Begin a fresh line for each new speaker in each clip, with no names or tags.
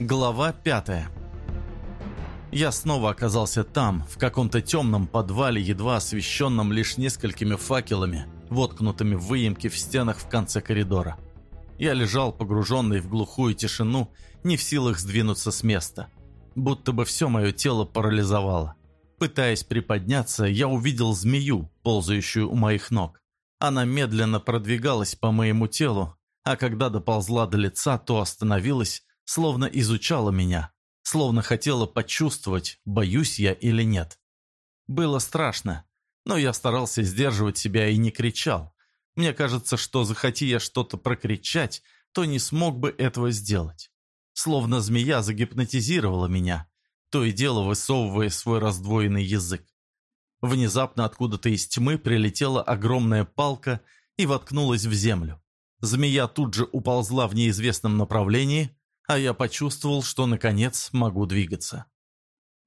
Глава пятая. Я снова оказался там, в каком-то темном подвале, едва освещенном лишь несколькими факелами, воткнутыми в выемки в стенах в конце коридора. Я лежал, погруженный в глухую тишину, не в силах сдвинуться с места. Будто бы все мое тело парализовало. Пытаясь приподняться, я увидел змею, ползающую у моих ног. Она медленно продвигалась по моему телу, а когда доползла до лица, то остановилась, словно изучала меня, словно хотела почувствовать, боюсь я или нет. Было страшно, но я старался сдерживать себя и не кричал. Мне кажется, что захоти я что-то прокричать, то не смог бы этого сделать. Словно змея загипнотизировала меня, то и дело высовывая свой раздвоенный язык. Внезапно откуда-то из тьмы прилетела огромная палка и воткнулась в землю. Змея тут же уползла в неизвестном направлении, а я почувствовал, что, наконец, могу двигаться.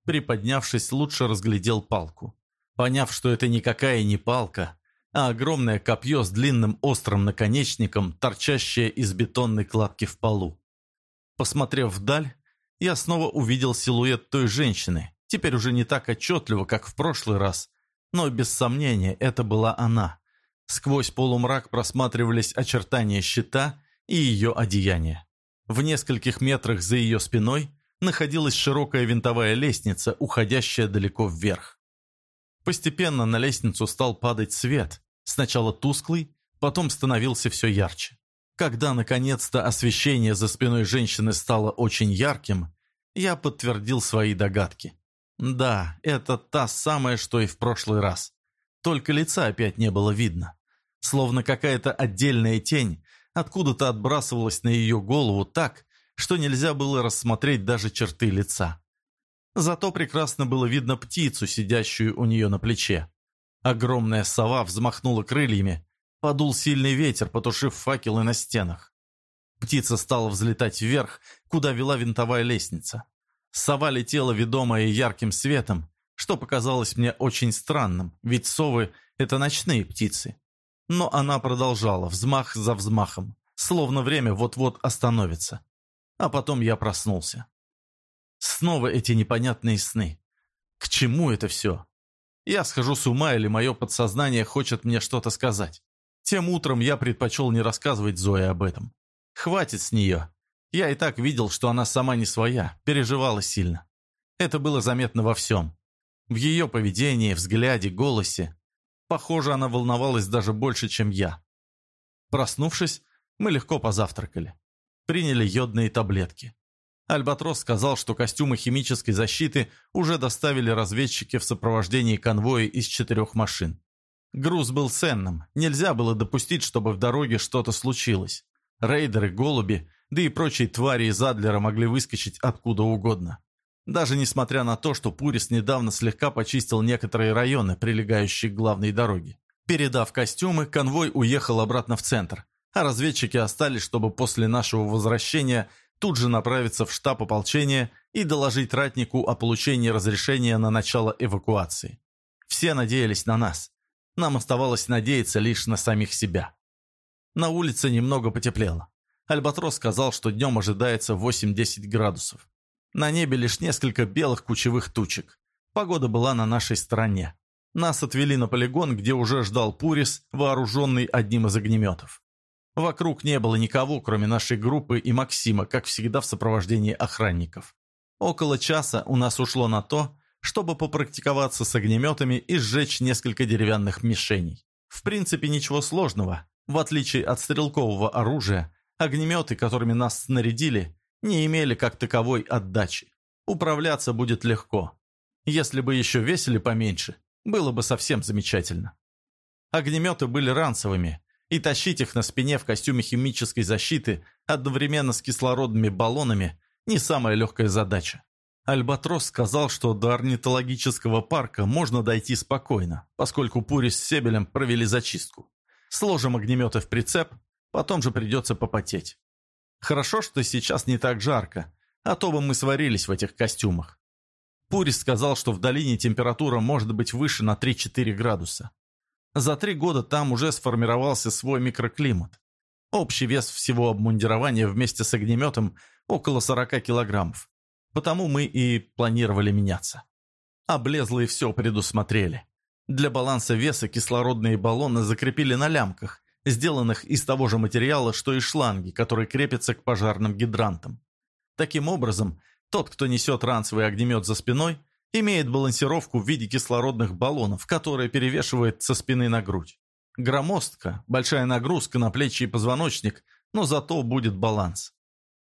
Приподнявшись, лучше разглядел палку. Поняв, что это никакая не палка, а огромное копье с длинным острым наконечником, торчащее из бетонной кладки в полу. Посмотрев вдаль, я снова увидел силуэт той женщины, теперь уже не так отчетливо, как в прошлый раз, но без сомнения это была она. Сквозь полумрак просматривались очертания щита и ее одеяния. В нескольких метрах за ее спиной находилась широкая винтовая лестница, уходящая далеко вверх. Постепенно на лестницу стал падать свет, сначала тусклый, потом становился все ярче. Когда, наконец-то, освещение за спиной женщины стало очень ярким, я подтвердил свои догадки. Да, это та самая, что и в прошлый раз. Только лица опять не было видно. Словно какая-то отдельная тень откуда-то отбрасывалась на ее голову так, что нельзя было рассмотреть даже черты лица. Зато прекрасно было видно птицу, сидящую у нее на плече. Огромная сова взмахнула крыльями, подул сильный ветер, потушив факелы на стенах. Птица стала взлетать вверх, куда вела винтовая лестница. Сова летела, ведомая ярким светом, что показалось мне очень странным, ведь совы — это ночные птицы. Но она продолжала, взмах за взмахом, словно время вот-вот остановится. А потом я проснулся. Снова эти непонятные сны. К чему это все? Я схожу с ума или мое подсознание хочет мне что-то сказать? Тем утром я предпочел не рассказывать Зое об этом. Хватит с нее. Я и так видел, что она сама не своя, переживала сильно. Это было заметно во всем. В ее поведении, взгляде, голосе. Похоже, она волновалась даже больше, чем я. Проснувшись, мы легко позавтракали. Приняли йодные таблетки. Альбатрос сказал, что костюмы химической защиты уже доставили разведчики в сопровождении конвоя из четырех машин. Груз был ценным, нельзя было допустить, чтобы в дороге что-то случилось. Рейдеры, голуби, да и прочие твари из Адлера могли выскочить откуда угодно. Даже несмотря на то, что Пурис недавно слегка почистил некоторые районы, прилегающие к главной дороге. Передав костюмы, конвой уехал обратно в центр, а разведчики остались, чтобы после нашего возвращения тут же направиться в штаб ополчения и доложить ратнику о получении разрешения на начало эвакуации. Все надеялись на нас. Нам оставалось надеяться лишь на самих себя. На улице немного потеплело. Альбатрос сказал, что днем ожидается 8-10 градусов. На небе лишь несколько белых кучевых тучек. Погода была на нашей стороне. Нас отвели на полигон, где уже ждал Пурис, вооруженный одним из огнеметов. Вокруг не было никого, кроме нашей группы и Максима, как всегда в сопровождении охранников. Около часа у нас ушло на то, чтобы попрактиковаться с огнеметами и сжечь несколько деревянных мишеней. В принципе, ничего сложного. В отличие от стрелкового оружия, огнеметы, которыми нас снарядили, не имели как таковой отдачи. Управляться будет легко. Если бы еще весили поменьше, было бы совсем замечательно. Огнеметы были ранцевыми, и тащить их на спине в костюме химической защиты одновременно с кислородными баллонами не самая легкая задача. Альбатрос сказал, что до орнитологического парка можно дойти спокойно, поскольку Пури с Себелем провели зачистку. Сложим огнеметы в прицеп, потом же придется попотеть. Хорошо, что сейчас не так жарко, а то бы мы сварились в этих костюмах. Пурис сказал, что в долине температура может быть выше на 3-4 градуса. За три года там уже сформировался свой микроклимат. Общий вес всего обмундирования вместе с огнеметом около 40 килограммов. Потому мы и планировали меняться. Облезлые все предусмотрели. Для баланса веса кислородные баллоны закрепили на лямках, сделанных из того же материала, что и шланги, которые крепятся к пожарным гидрантам. Таким образом, тот, кто несет ранцевый огнемет за спиной, имеет балансировку в виде кислородных баллонов, которая перевешивает со спины на грудь. Громоздка, большая нагрузка на плечи и позвоночник, но зато будет баланс.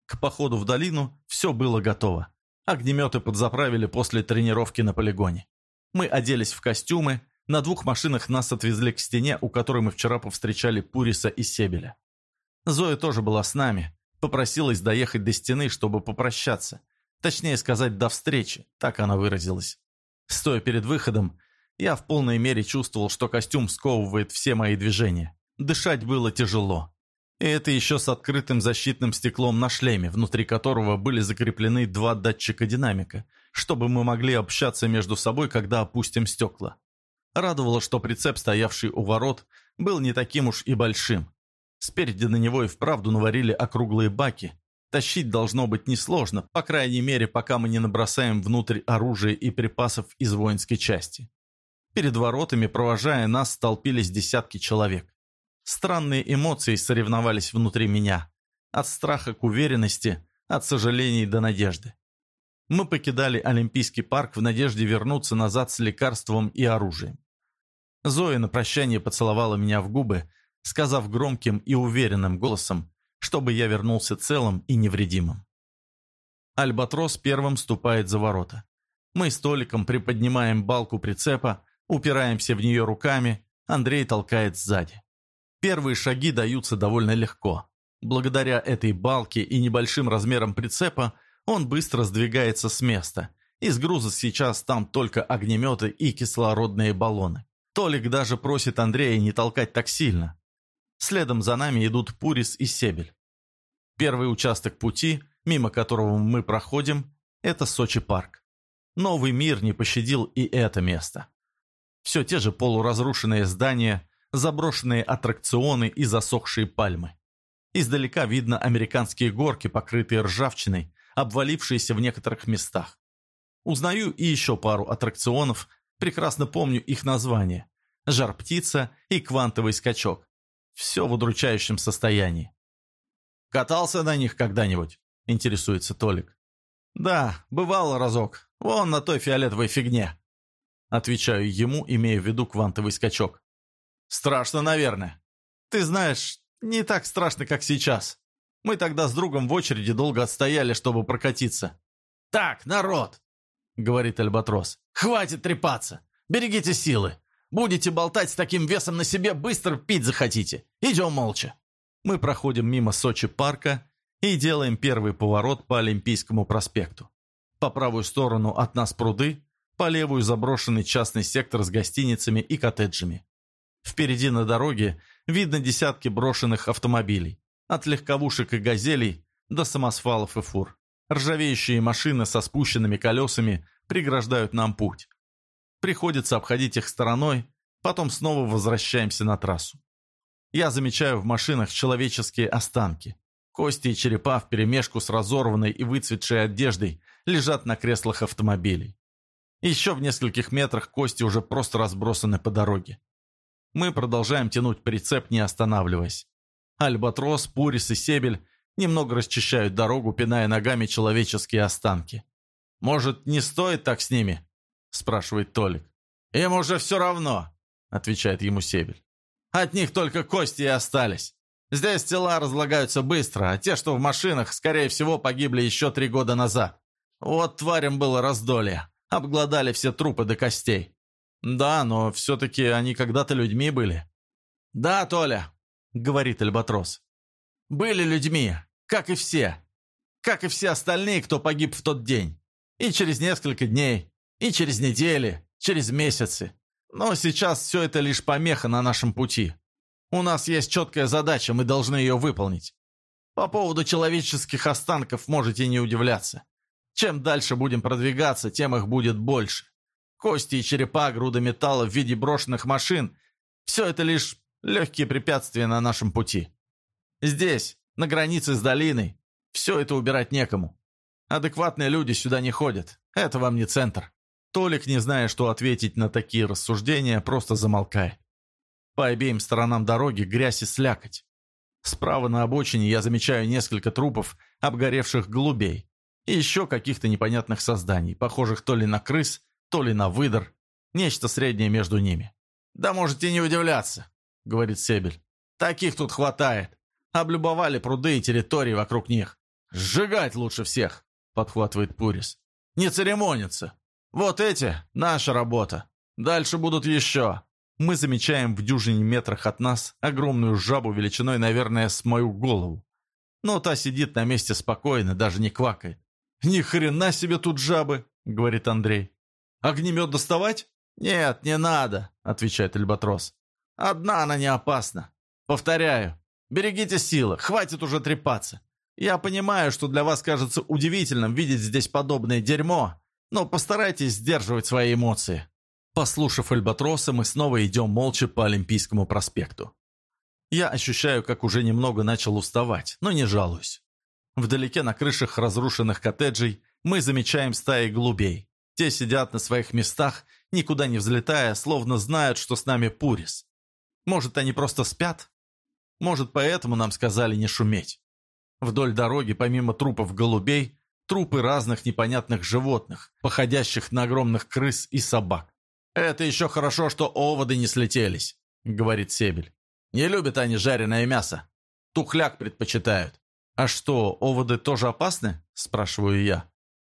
К походу в долину все было готово. Огнеметы подзаправили после тренировки на полигоне. Мы оделись в костюмы, на двух машинах нас отвезли к стене, у которой мы вчера повстречали Пуриса и Себеля. Зоя тоже была с нами, попросилась доехать до стены, чтобы попрощаться. Точнее сказать, до встречи, так она выразилась. Стоя перед выходом, я в полной мере чувствовал, что костюм сковывает все мои движения. Дышать было тяжело. И это еще с открытым защитным стеклом на шлеме, внутри которого были закреплены два датчика динамика, чтобы мы могли общаться между собой, когда опустим стекла. Радовало, что прицеп, стоявший у ворот, был не таким уж и большим. Спереди на него и вправду наварили округлые баки. Тащить должно быть несложно, по крайней мере, пока мы не набросаем внутрь оружия и припасов из воинской части. Перед воротами, провожая нас, столпились десятки человек. Странные эмоции соревновались внутри меня. От страха к уверенности, от сожалений до надежды. Мы покидали Олимпийский парк в надежде вернуться назад с лекарством и оружием. Зоя на прощание поцеловала меня в губы, сказав громким и уверенным голосом, чтобы я вернулся целым и невредимым. Альбатрос первым ступает за ворота. Мы с Толиком приподнимаем балку прицепа, упираемся в нее руками, Андрей толкает сзади. Первые шаги даются довольно легко. Благодаря этой балке и небольшим размерам прицепа он быстро сдвигается с места. Из груза сейчас там только огнеметы и кислородные баллоны. Толик даже просит Андрея не толкать так сильно. Следом за нами идут Пурис и Себель. Первый участок пути, мимо которого мы проходим, это Сочи парк. Новый мир не пощадил и это место. Все те же полуразрушенные здания, заброшенные аттракционы и засохшие пальмы. Издалека видно американские горки, покрытые ржавчиной, обвалившиеся в некоторых местах. Узнаю и еще пару аттракционов, прекрасно помню их названия. «Жар-птица» и «Квантовый скачок». Все в удручающем состоянии. «Катался на них когда-нибудь?» – интересуется Толик. «Да, бывало разок. Вон на той фиолетовой фигне». Отвечаю ему, имея в виду квантовый скачок. Страшно, наверное. Ты знаешь, не так страшно, как сейчас. Мы тогда с другом в очереди долго отстояли, чтобы прокатиться. «Так, народ!» — говорит Альбатрос. «Хватит трепаться! Берегите силы! Будете болтать с таким весом на себе, быстро пить захотите. Идем молча!» Мы проходим мимо Сочи парка и делаем первый поворот по Олимпийскому проспекту. По правую сторону от нас пруды, по левую заброшенный частный сектор с гостиницами и коттеджами. Впереди на дороге видно десятки брошенных автомобилей. От легковушек и газелей до самосвалов и фур. Ржавеющие машины со спущенными колесами преграждают нам путь. Приходится обходить их стороной, потом снова возвращаемся на трассу. Я замечаю в машинах человеческие останки. Кости и черепа вперемешку с разорванной и выцветшей одеждой лежат на креслах автомобилей. Еще в нескольких метрах кости уже просто разбросаны по дороге. Мы продолжаем тянуть прицеп, не останавливаясь. Альбатрос, Пурис и Себель немного расчищают дорогу, пиная ногами человеческие останки. «Может, не стоит так с ними?» – спрашивает Толик. «Им уже все равно», – отвечает ему Себель. «От них только кости и остались. Здесь тела разлагаются быстро, а те, что в машинах, скорее всего, погибли еще три года назад. Вот тварям было раздолье. Обглодали все трупы до костей. «Да, но все-таки они когда-то людьми были». «Да, Толя», — говорит Альбатрос. «Были людьми, как и все. Как и все остальные, кто погиб в тот день. И через несколько дней, и через недели, через месяцы. Но сейчас все это лишь помеха на нашем пути. У нас есть четкая задача, мы должны ее выполнить. По поводу человеческих останков можете не удивляться. Чем дальше будем продвигаться, тем их будет больше. Кости и черепа, груда металла в виде брошенных машин – все это лишь легкие препятствия на нашем пути. Здесь, на границе с долиной, все это убирать некому. Адекватные люди сюда не ходят. Это вам не центр». Толик, не зная, что ответить на такие рассуждения, просто замолкает. По обеим сторонам дороги грязь и слякоть. Справа на обочине я замечаю несколько трупов обгоревших голубей и еще каких-то непонятных созданий, похожих то ли на крыс, то ли на выдор, нечто среднее между ними. «Да можете не удивляться», — говорит Себель. «Таких тут хватает. Облюбовали пруды и территории вокруг них. Сжигать лучше всех», — подхватывает Пурис. «Не церемониться. Вот эти — наша работа. Дальше будут еще». Мы замечаем в дюжине метрах от нас огромную жабу величиной, наверное, с мою голову. Но та сидит на месте спокойно, даже не квакает. «Ни хрена себе тут жабы!» — говорит Андрей. «Огнемет доставать?» «Нет, не надо», — отвечает Альбатрос. «Одна она не опасна. Повторяю, берегите силы, хватит уже трепаться. Я понимаю, что для вас кажется удивительным видеть здесь подобное дерьмо, но постарайтесь сдерживать свои эмоции. Послушав Альбатроса, мы снова идем молча по Олимпийскому проспекту. Я ощущаю, как уже немного начал уставать, но не жалуюсь. Вдалеке на крышах разрушенных коттеджей мы замечаем стаи голубей. Те сидят на своих местах, никуда не взлетая, словно знают, что с нами Пурис. Может, они просто спят? Может, поэтому нам сказали не шуметь. Вдоль дороги, помимо трупов голубей, трупы разных непонятных животных, походящих на огромных крыс и собак. «Это еще хорошо, что оводы не слетелись», — говорит Себель. «Не любят они жареное мясо. Тухляк предпочитают». «А что, оводы тоже опасны?» — спрашиваю я.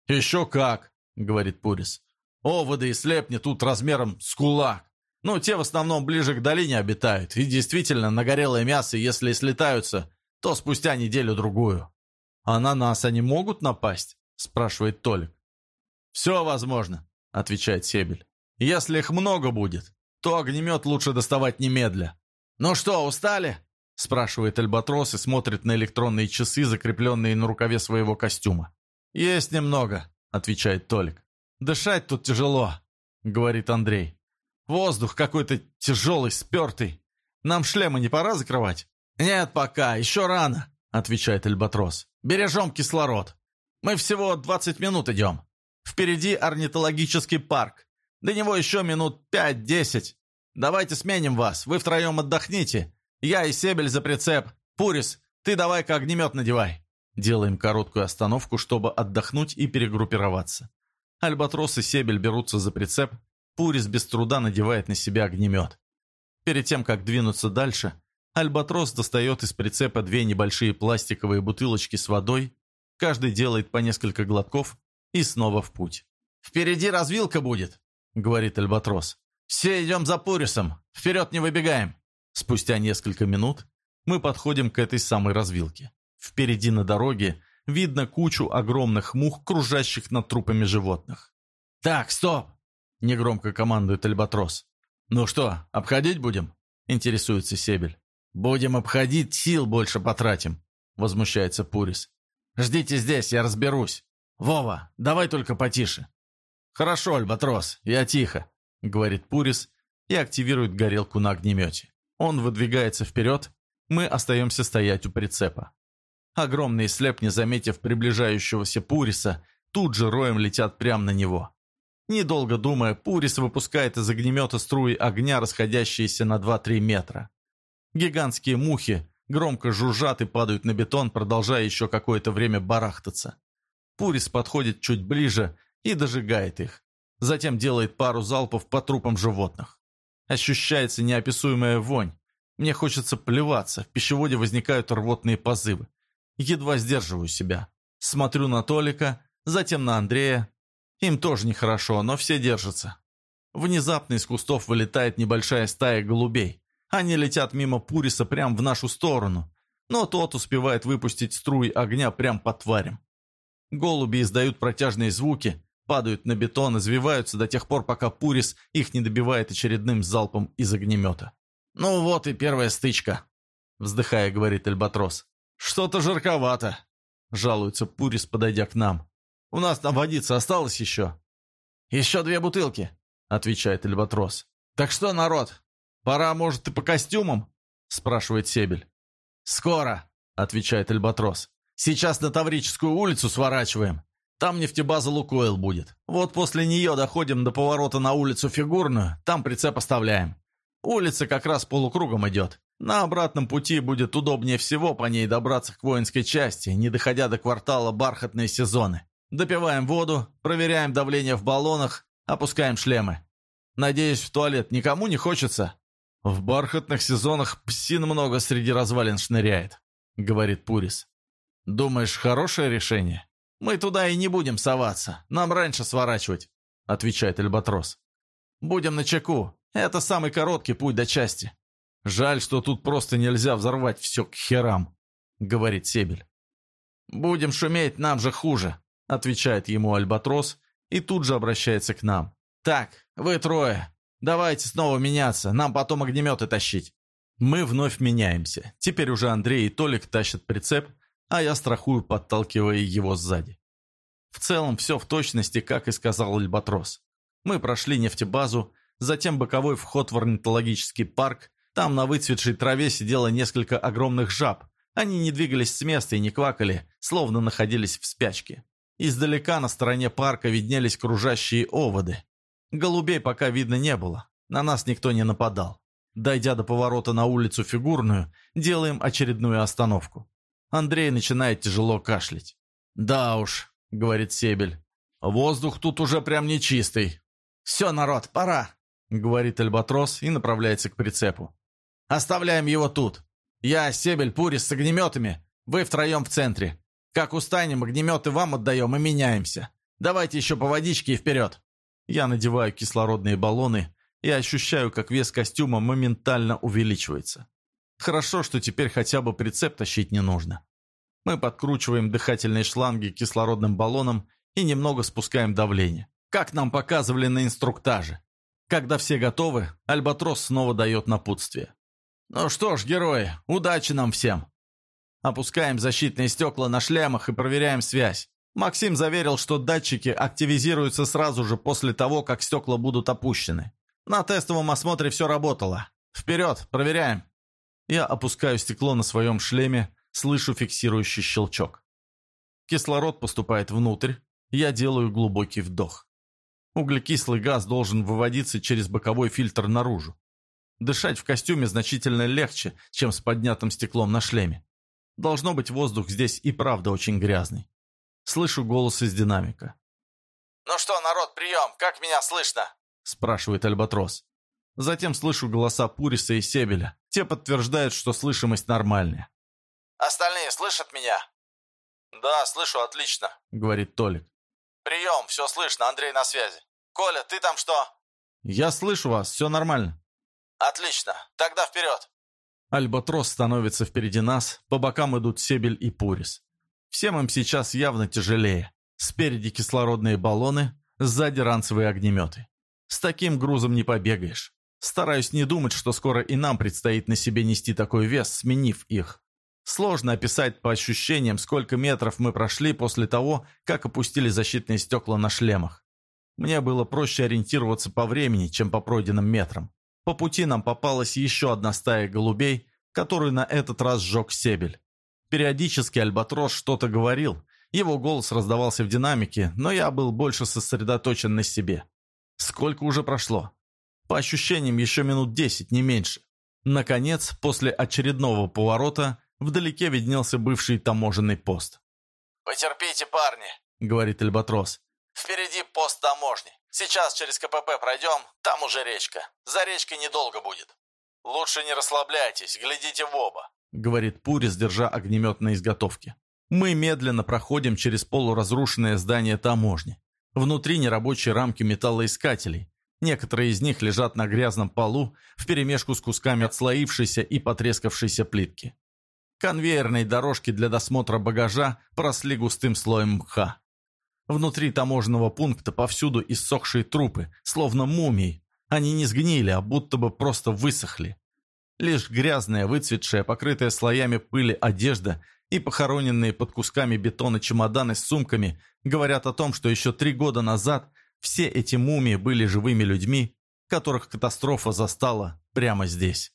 «Еще как», — говорит Пурис. «Оводы и слепни тут размером с кулак. Ну, те в основном ближе к долине обитают. И действительно, на горелое мясо, если и слетаются, то спустя неделю-другую». «А на нас они могут напасть?» — спрашивает Толик. «Все возможно», — отвечает Себель. Если их много будет, то огнемет лучше доставать немедля. «Ну что, устали?» – спрашивает Альбатрос и смотрит на электронные часы, закрепленные на рукаве своего костюма. «Есть немного», – отвечает Толик. «Дышать тут тяжело», – говорит Андрей. «Воздух какой-то тяжелый, спертый. Нам шлемы не пора закрывать?» «Нет пока, еще рано», – отвечает Альбатрос. «Бережем кислород. Мы всего 20 минут идем. Впереди орнитологический парк. До него еще минут пять-десять. Давайте сменим вас, вы втроем отдохните. Я и Себель за прицеп. Пурис, ты давай-ка огнемет надевай». Делаем короткую остановку, чтобы отдохнуть и перегруппироваться. Альбатрос и Себель берутся за прицеп. Пурис без труда надевает на себя огнемет. Перед тем, как двинуться дальше, Альбатрос достает из прицепа две небольшие пластиковые бутылочки с водой, каждый делает по несколько глотков и снова в путь. «Впереди развилка будет», — говорит Альбатрос. «Все идем за Пурисом! Вперед не выбегаем!» Спустя несколько минут мы подходим к этой самой развилке. Впереди на дороге видно кучу огромных мух, кружащих над трупами животных. «Так, стоп!» — негромко командует Альбатрос. «Ну что, обходить будем?» — интересуется Себель. «Будем обходить, сил больше потратим», — возмущается Пурис. «Ждите здесь, я разберусь. Вова, давай только потише». «Хорошо, Альбатрос, я тихо», — говорит Пурис и активирует горелку на огнемете. Он выдвигается вперед, мы остаемся стоять у прицепа. Огромные слепни, заметив приближающегося Пуриса, тут же роем летят прямо на него. Недолго думая, Пурис выпускает из огнемета струи огня, расходящиеся на 2-3 метра. Гигантские мухи громко жужжат и падают на бетон, продолжая еще какое-то время барахтаться. Пурис подходит чуть ближе и дожигает их. Затем делает пару залпов по трупам животных. Ощущается неописуемая вонь. Мне хочется плеваться, в пищеводе возникают рвотные позывы. Едва сдерживаю себя. Смотрю на Толика, затем на Андрея. Им тоже нехорошо, но все держатся. Внезапно из кустов вылетает небольшая стая голубей. Они летят мимо Пуриса прямо в нашу сторону, но тот успевает выпустить струи огня прямо по тварям. Голуби издают протяжные звуки, падают на бетон, извиваются до тех пор, пока Пурис их не добивает очередным залпом из огнемета. «Ну вот и первая стычка», — вздыхая, говорит Альбатрос. «Что-то жарковато», — жалуется Пурис, подойдя к нам. «У нас там водица осталось еще». «Еще две бутылки», — отвечает Альбатрос. «Так что, народ, пора, может, и по костюмам?» — спрашивает Себель. «Скоро», отвечает Альбатрос. «Сейчас на Таврическую улицу сворачиваем. Там нефтебаза «Лукойл» будет. Вот после нее доходим до поворота на улицу Фигурную, там прицеп оставляем. Улица как раз полукругом идет. На обратном пути будет удобнее всего по ней добраться к воинской части, не доходя до квартала бархатные сезоны. Допиваем воду, проверяем давление в баллонах, опускаем шлемы. Надеюсь, в туалет никому не хочется?» «В бархатных сезонах псин много среди развалин шныряет», — говорит Пурис. «Думаешь, хорошее решение?» «Мы туда и не будем соваться. Нам раньше сворачивать», — отвечает Альбатрос. «Будем на чеку. Это самый короткий путь до части. Жаль, что тут просто нельзя взорвать все к херам», — говорит Себель. «Будем шуметь, нам же хуже», — отвечает ему Альбатрос и тут же обращается к нам. «Так, вы трое, давайте снова меняться, нам потом огнеметы тащить». Мы вновь меняемся. Теперь уже Андрей и Толик тащат прицеп, а я страхую, подталкивая его сзади. В целом все в точности, как и сказал Альбатрос. Мы прошли нефтебазу, затем боковой вход в орнитологический парк, там на выцветшей траве сидело несколько огромных жаб. Они не двигались с места и не квакали, словно находились в спячке. Издалека на стороне парка виднелись кружащие оводы. Голубей пока видно не было, на нас никто не нападал. Дойдя до поворота на улицу Фигурную, делаем очередную остановку. Андрей начинает тяжело кашлять. «Да уж», — говорит Себель, — «воздух тут уже прям нечистый». «Все, народ, пора», — говорит Альбатрос и направляется к прицепу. «Оставляем его тут. Я, Себель, Пурис с огнеметами, вы втроем в центре. Как устанем, огнеметы вам отдаем и меняемся. Давайте еще по водичке и вперед». Я надеваю кислородные баллоны и ощущаю, как вес костюма моментально увеличивается. Хорошо, что теперь хотя бы прицеп тащить не нужно. Мы подкручиваем дыхательные шланги кислородным баллоном и немного спускаем давление, как нам показывали на инструктаже. Когда все готовы, Альбатрос снова дает напутствие. «Ну что ж, герои, удачи нам всем!» Опускаем защитные стекла на шлемах и проверяем связь. Максим заверил, что датчики активизируются сразу же после того, как стекла будут опущены. На тестовом осмотре все работало. Вперед, проверяем. Я опускаю стекло на своем шлеме, слышу фиксирующий щелчок. Кислород поступает внутрь, я делаю глубокий вдох. Углекислый газ должен выводиться через боковой фильтр наружу. Дышать в костюме значительно легче, чем с поднятым стеклом на шлеме. Должно быть, воздух здесь и правда очень грязный. Слышу голос из динамика.
«Ну что, народ, прием! Как меня слышно?»
спрашивает Альбатрос. Затем слышу голоса Пуриса и Себеля. Те подтверждают, что слышимость нормальная.
«Остальные слышат меня?» «Да, слышу отлично», —
говорит Толик.
«Прием, все слышно, Андрей на связи. Коля, ты там что?»
«Я слышу вас, все нормально».
«Отлично, тогда вперед!»
Альбатрос становится впереди нас, по бокам идут Себель и Пурис. Всем им сейчас явно тяжелее. Спереди кислородные баллоны, сзади ранцевые огнеметы. С таким грузом не побегаешь. Стараюсь не думать, что скоро и нам предстоит на себе нести такой вес, сменив их. Сложно описать по ощущениям, сколько метров мы прошли после того, как опустили защитные стекла на шлемах. Мне было проще ориентироваться по времени, чем по пройденным метрам. По пути нам попалась еще одна стая голубей, которую на этот раз сжег Себель. Периодически Альбатрос что-то говорил, его голос раздавался в динамике, но я был больше сосредоточен на себе. Сколько уже прошло? По ощущениям, еще минут десять, не меньше. Наконец, после очередного поворота, вдалеке виднелся бывший таможенный пост.
«Потерпите, парни», —
говорит Альбатрос.
«Впереди пост таможни. Сейчас через КПП пройдем, там уже речка. За речкой недолго будет. Лучше не расслабляйтесь, глядите в оба», —
говорит Пурис, держа огнемет на изготовке. Мы медленно проходим через полуразрушенное здание таможни. Внутри нерабочие рамки металлоискателей, Некоторые из них лежат на грязном полу вперемешку с кусками отслоившейся и потрескавшейся плитки. Конвейерные дорожки для досмотра багажа поросли густым слоем мха. Внутри таможенного пункта повсюду иссохшие трупы, словно мумии. Они не сгнили, а будто бы просто высохли. Лишь грязная, выцветшая, покрытая слоями пыли одежда и похороненные под кусками бетона чемоданы с сумками говорят о том, что еще три года назад все эти мумии были живыми людьми, которых катастрофа застала прямо здесь.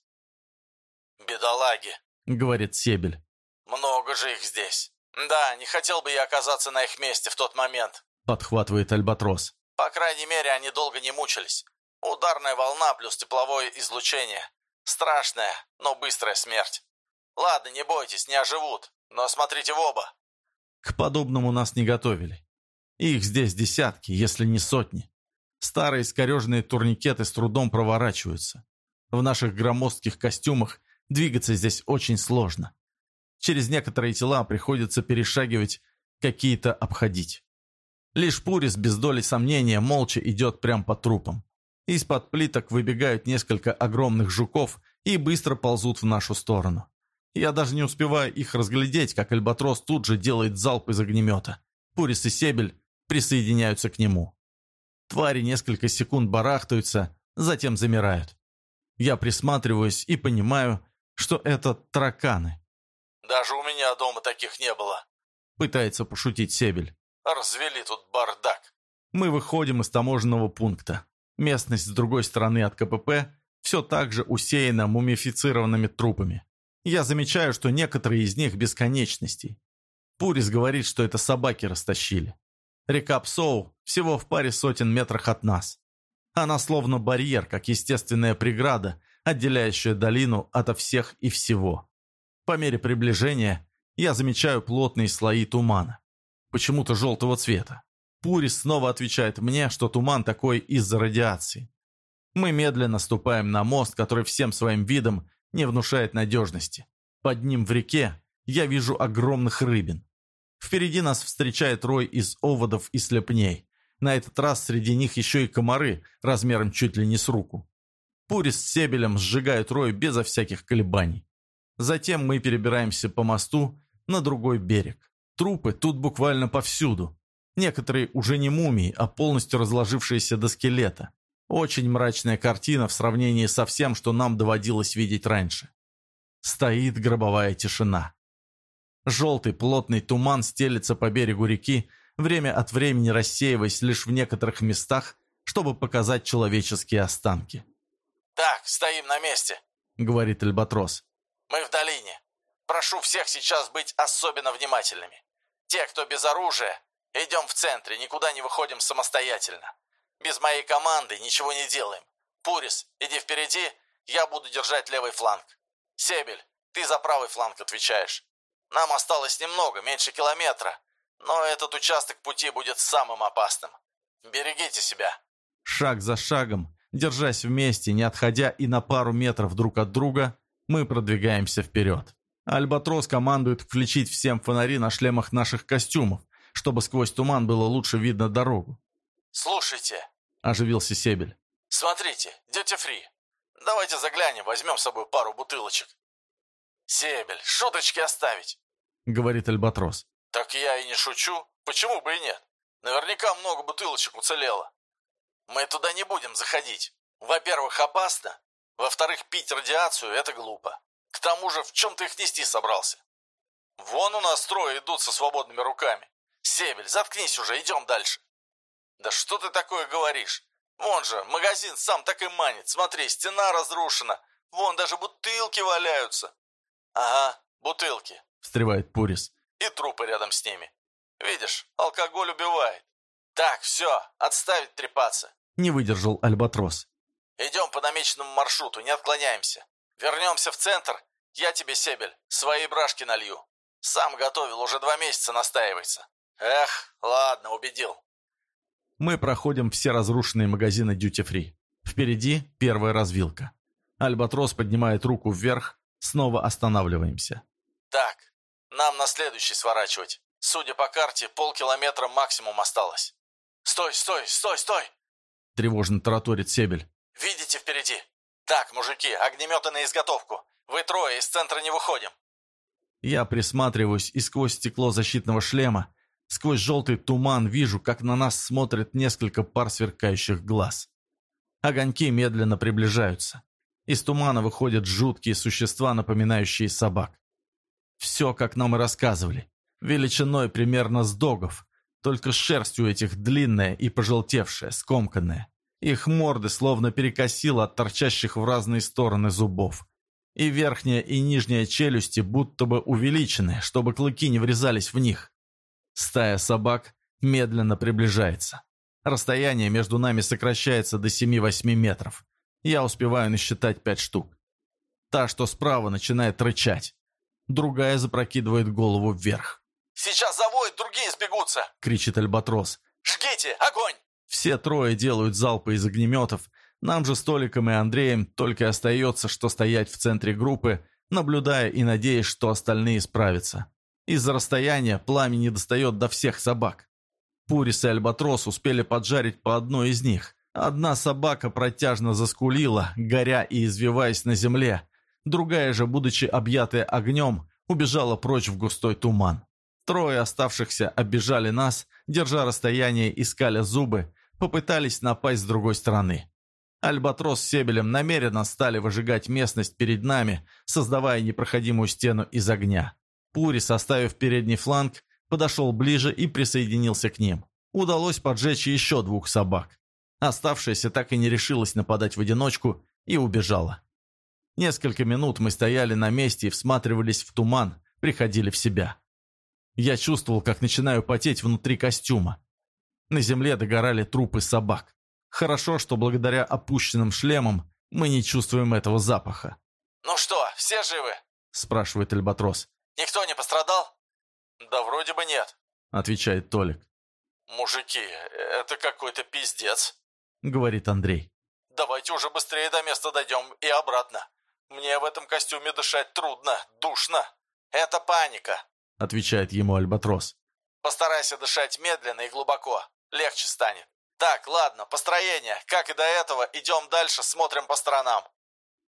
«Бедолаги», —
говорит Себель.
Много же их здесь. Да, не хотел бы я оказаться на их месте в тот момент.
Подхватывает Альбатрос.
По крайней мере, они долго не мучились. Ударная волна плюс тепловое излучение. Страшная, но быстрая смерть. Ладно, не бойтесь, не оживут. Но смотрите в оба.
К подобному нас не готовили. Их здесь десятки, если не сотни. Старые искореженные турникеты с трудом проворачиваются. В наших громоздких костюмах двигаться здесь очень сложно. Через некоторые тела приходится перешагивать, какие-то обходить. Лишь Пурис без доли сомнения молча идет прямо по трупам. Из-под плиток выбегают несколько огромных жуков и быстро ползут в нашу сторону. Я даже не успеваю их разглядеть, как Альбатрос тут же делает залп из огнемета. Пурис и Себель присоединяются к нему. Твари несколько секунд барахтаются, затем замирают. Я присматриваюсь и понимаю, что это тараканы.
«Даже у меня дома таких не было», —
пытается пошутить Себель.
«Развели тут бардак».
Мы выходим из таможенного пункта. Местность с другой стороны от КПП все так же усеяна мумифицированными трупами. Я замечаю, что некоторые из них бесконечностей. Пурис говорит, что это собаки растащили. Река Псоу всего в паре сотен метрах от нас. Она словно барьер, как естественная преграда, отделяющая долину ото всех и всего. По мере приближения я замечаю плотные слои тумана, почему-то желтого цвета. Пурис снова отвечает мне, что туман такой из-за радиации. Мы медленно ступаем на мост, который всем своим видом не внушает надежности. Под ним в реке я вижу огромных рыбин. Впереди нас встречает рой из оводов и слепней. На этот раз среди них еще и комары, размером чуть ли не с руку. Пурис с Себелем сжигают рой безо всяких колебаний. Затем мы перебираемся по мосту на другой берег. Трупы тут буквально повсюду. Некоторые уже не мумии, а полностью разложившиеся до скелета. Очень мрачная картина в сравнении со всем, что нам доводилось видеть раньше. Стоит гробовая тишина. Желтый плотный туман стелется по берегу реки, время от времени рассеиваясь лишь в некоторых местах, чтобы показать человеческие останки.
«Так, стоим на месте», —
говорит Альбатрос.
«Мы в долине. Прошу всех сейчас быть особенно внимательными. Те, кто без оружия, Идем в центре, никуда не выходим самостоятельно. Без моей команды ничего не делаем. Пурис, иди впереди, я буду держать левый фланг. Себель, ты за правый фланг отвечаешь. Нам осталось немного, меньше километра, но этот участок пути будет самым опасным. Берегите себя.
Шаг за шагом, держась вместе, не отходя и на пару метров друг от друга, мы продвигаемся вперед. Альбатрос командует включить всем фонари на шлемах наших костюмов, чтобы сквозь туман было лучше видно дорогу.
«Слушайте», —
оживился Себель.
«Смотрите, дядя Фри, давайте заглянем, возьмем с собой пару бутылочек». «Себель, шуточки оставить», —
говорит Альбатрос.
«Так я и не шучу. Почему бы и нет? Наверняка много бутылочек уцелело. Мы туда не будем заходить. Во-первых, опасно. Во-вторых, пить радиацию – это глупо. К тому же, в чем ты их нести собрался? Вон у нас трое идут со свободными руками. «Себель, заткнись уже, идем дальше». «Да что ты такое говоришь? Вон же, магазин сам так и манит. Смотри, стена разрушена. Вон даже бутылки валяются». «Ага, бутылки», —
встревает Пурис.
«И трупы рядом с ними. Видишь, алкоголь убивает. Так, все, отставить трепаться».
Не выдержал Альбатрос.
«Идем по намеченному маршруту, не отклоняемся. Вернемся в центр, я тебе, Себель, свои брашки налью. Сам готовил, уже два месяца настаивается. Эх, ладно, убедил.
Мы проходим все разрушенные магазины Duty Free. Впереди первая развилка. Альбатрос поднимает руку вверх, снова останавливаемся.
Так, нам на следующий сворачивать. Судя по карте, полкилометра максимум осталось. Стой, стой, стой, стой!
Тревожно тараторит Себель.
Видите впереди? Так, мужики, огнеметы на изготовку. Вы трое из центра не выходим.
Я присматриваюсь и сквозь стекло защитного шлема Сквозь желтый туман вижу, как на нас смотрят несколько пар сверкающих глаз. Огоньки медленно приближаются. Из тумана выходят жуткие существа, напоминающие собак. Все, как нам и рассказывали. Величиной примерно с догов, только шерсть у этих длинная и пожелтевшая, скомканная. Их морды словно перекосило от торчащих в разные стороны зубов. И верхняя и нижняя челюсти будто бы увеличены, чтобы клыки не врезались в них. Стая собак медленно приближается. Расстояние между нами сокращается до 7-8 метров. Я успеваю насчитать пять штук. Та, что справа, начинает рычать. Другая запрокидывает голову вверх.
«Сейчас завоет, другие сбегутся!»
— кричит Альбатрос.
«Жгите! Огонь!»
Все трое делают залпы из огнеметов. Нам же с Толиком и Андреем только остается, что стоять в центре группы, наблюдая и надеясь, что остальные справятся. Из-за расстояния пламя не достает до всех собак. Пурис и Альбатрос успели поджарить по одной из них. Одна собака протяжно заскулила, горя и извиваясь на земле. Другая же, будучи объятая огнем, убежала прочь в густой туман. Трое оставшихся оббежали нас, держа расстояние и скаля зубы, попытались напасть с другой стороны. Альбатрос с Себелем намеренно стали выжигать местность перед нами, создавая непроходимую стену из огня. Пури, составив передний фланг, подошел ближе и присоединился к ним. Удалось поджечь еще двух собак. Оставшаяся так и не решилась нападать в одиночку и убежала. Несколько минут мы стояли на месте и всматривались в туман, приходили в себя. Я чувствовал, как начинаю потеть внутри костюма. На земле догорали трупы собак. Хорошо, что благодаря опущенным шлемам мы не чувствуем этого запаха.
«Ну что, все живы?»
– спрашивает Альбатрос.
«Никто не пострадал?» «Да вроде бы нет», —
отвечает Толик.
«Мужики, это какой-то пиздец», —
говорит Андрей.
«Давайте уже быстрее до места дойдем и обратно. Мне в этом костюме дышать трудно, душно. Это паника», —
отвечает ему Альбатрос.
«Постарайся дышать медленно и глубоко. Легче станет. Так, ладно, построение. Как и до этого, идем дальше, смотрим по сторонам».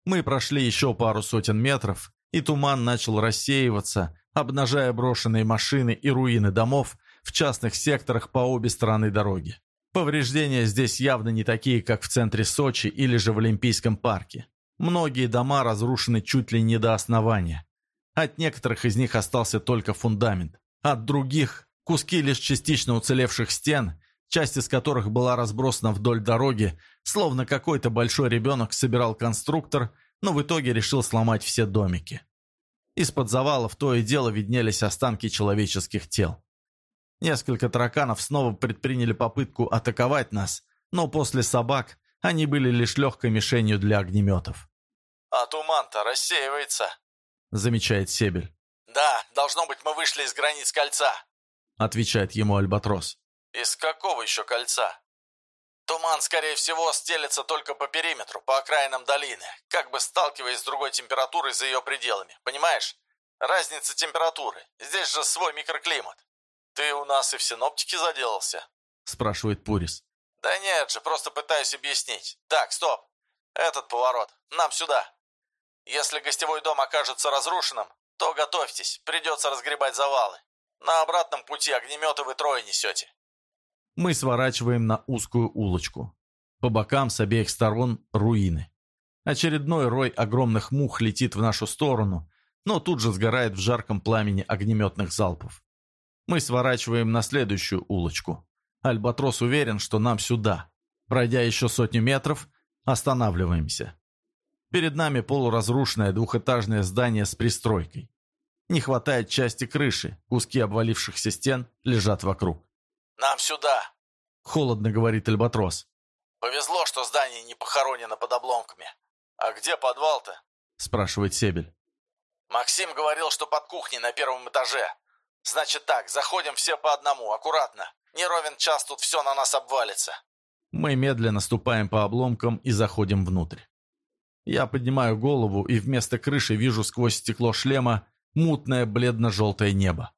Мы прошли еще пару сотен метров, и туман начал рассеиваться, обнажая брошенные машины и руины домов в частных секторах по обе стороны дороги. Повреждения здесь явно не такие, как в центре Сочи или же в Олимпийском парке. Многие дома разрушены чуть ли не до основания. От некоторых из них остался только фундамент. От других – куски лишь частично уцелевших стен, часть из которых была разбросана вдоль дороги, словно какой-то большой ребенок собирал конструктор, но в итоге решил сломать все домики. Из-под завалов то и дело виднелись останки человеческих тел. Несколько тараканов снова предприняли попытку атаковать нас, но после собак они были лишь легкой мишенью для огнеметов.
«А туман-то рассеивается», —
замечает Себель.
«Да, должно быть, мы вышли из границ кольца», —
отвечает ему Альбатрос.
«Из какого еще кольца?» Туман, скорее всего, стелется только по периметру, по окраинам долины, как бы сталкиваясь с другой температурой за ее пределами. Понимаешь? Разница температуры. Здесь же свой микроклимат. Ты у нас и в синоптике заделался?
Спрашивает Пурис.
Да нет же, просто пытаюсь объяснить. Так, стоп. Этот поворот. Нам сюда. Если гостевой дом окажется разрушенным, то готовьтесь, придется разгребать завалы. На обратном пути огнеметы вы трое несете.
Мы сворачиваем на узкую улочку. По бокам с обеих сторон руины. Очередной рой огромных мух летит в нашу сторону, но тут же сгорает в жарком пламени огнеметных залпов. Мы сворачиваем на следующую улочку. Альбатрос уверен, что нам сюда. Пройдя еще сотню метров, останавливаемся. Перед нами полуразрушенное двухэтажное здание с пристройкой. Не хватает части крыши, куски обвалившихся стен лежат вокруг.
«Нам сюда!»
— холодно говорит Альбатрос.
«Повезло, что здание не похоронено под обломками. А где подвал-то?»
— спрашивает Себель.
«Максим говорил, что под кухней на первом этаже. Значит так, заходим все по одному, аккуратно. Не ровен час тут все на нас обвалится».
Мы медленно ступаем по обломкам и заходим внутрь. Я поднимаю голову и вместо крыши вижу сквозь стекло шлема мутное бледно-желтое небо.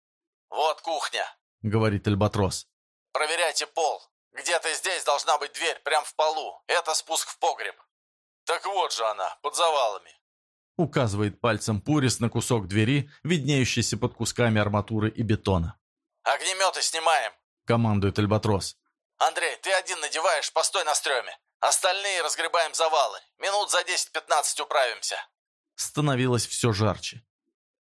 «Вот кухня», —
говорит Альбатрос.
Проверяйте пол. Где-то здесь должна быть дверь, прямо в полу. Это спуск в погреб. Так вот же она, под завалами.
Указывает пальцем Пурис на кусок двери, виднеющийся под кусками арматуры и бетона.
«Огнеметы снимаем!»
— командует Альбатрос.
«Андрей, ты один надеваешь, постой на стреме. Остальные разгребаем завалы. Минут за 10-15 управимся».
Становилось все жарче.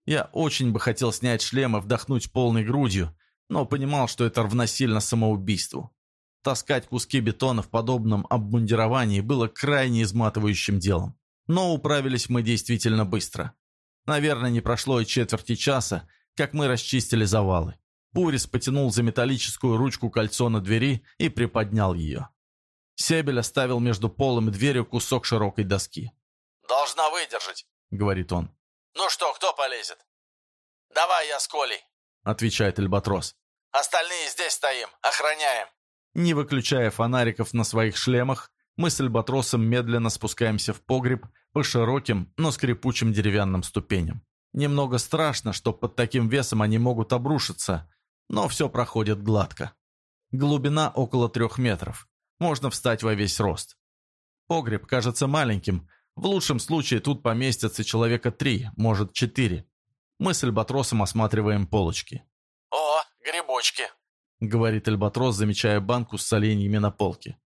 Я очень бы хотел снять шлем и вдохнуть полной грудью, но понимал, что это равносильно самоубийству. Таскать куски бетона в подобном обмундировании было крайне изматывающим делом. Но управились мы действительно быстро. Наверное, не прошло и четверти часа, как мы расчистили завалы. Пурис потянул за металлическую ручку кольцо на двери и приподнял ее. Себель оставил между полом и дверью кусок широкой доски.
«Должна выдержать», — говорит он. «Ну что, кто полезет?» «Давай я с Колей», —
отвечает Альбатрос.
«Остальные здесь стоим, охраняем».
Не выключая фонариков на своих шлемах, мы с Альбатросом медленно спускаемся в погреб по широким, но скрипучим деревянным ступеням. Немного страшно, что под таким весом они могут обрушиться, но все проходит гладко. Глубина около трех метров. Можно встать во весь рост. Погреб кажется маленьким. В лучшем случае тут поместятся человека три, может четыре. Мы с Альбатросом осматриваем полочки.
«О, грибочки!»
— говорит Альбатрос, замечая банку с соленьями на полке.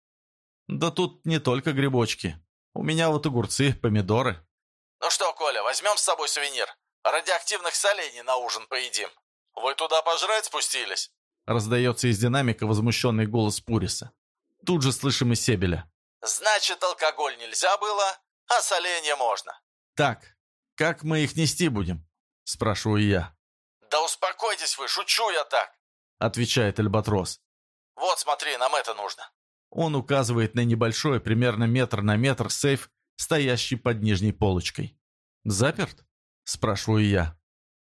«Да тут не только грибочки. У меня вот огурцы, помидоры».
«Ну что, Коля, возьмем с собой сувенир? Радиоактивных солений на ужин поедим. Вы туда пожрать спустились?»
Раздается из динамика возмущенный голос Пуриса. Тут же слышим и Себеля.
«Значит, алкоголь нельзя было, а соленья можно».
«Так, как мы их нести будем?» Спрашиваю я.
«Да успокойтесь вы, шучу я так!»
Отвечает Альбатрос.
«Вот смотри, нам это нужно».
Он указывает на небольшой, примерно метр на метр, сейф, стоящий под нижней полочкой. «Заперт?» Спрашиваю я.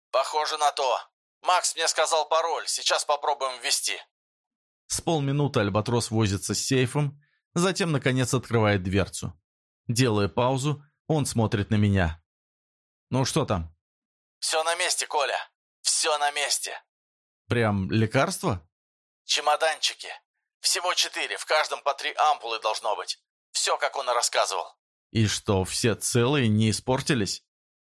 «Похоже на то. Макс мне сказал пароль, сейчас попробуем ввести».
С полминуты Альбатрос возится с сейфом, затем, наконец, открывает дверцу. Делая паузу, он смотрит на меня. «Ну что там?»
«Все на месте, Коля. Все на месте».
«Прям лекарство?»
«Чемоданчики. Всего четыре, в каждом по три ампулы должно быть. Все, как он и рассказывал».
«И что, все целые, не испортились?»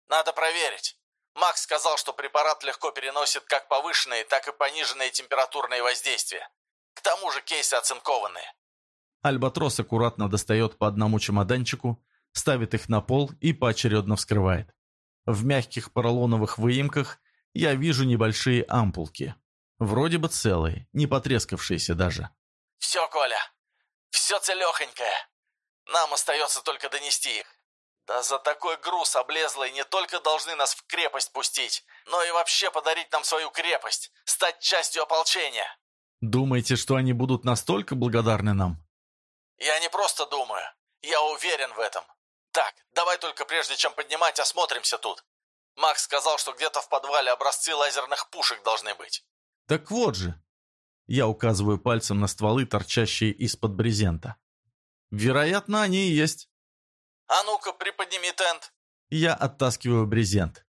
«Надо проверить. Макс сказал, что препарат легко переносит как повышенные, так и пониженные температурные воздействия. К тому же кейсы оцинкованные.
Альбатрос аккуратно достает по одному чемоданчику, ставит их на пол и поочередно вскрывает. В мягких поролоновых выемках я вижу небольшие ампулки. Вроде бы целые, не потрескавшиеся даже.
«Все, Коля, все целехонькое. Нам остается только донести их. Да за такой груз облезлый не только должны нас в крепость пустить, но и вообще подарить нам свою крепость, стать частью ополчения».
Думаете, что они будут настолько благодарны нам?
Я не просто думаю. Я уверен в этом. Так, давай только прежде чем поднимать, осмотримся тут. Макс сказал, что где-то в подвале образцы лазерных пушек должны быть.
Так вот же. Я указываю пальцем на стволы, торчащие из-под брезента. Вероятно, они и есть.
А ну-ка, приподними тент.
Я оттаскиваю брезент.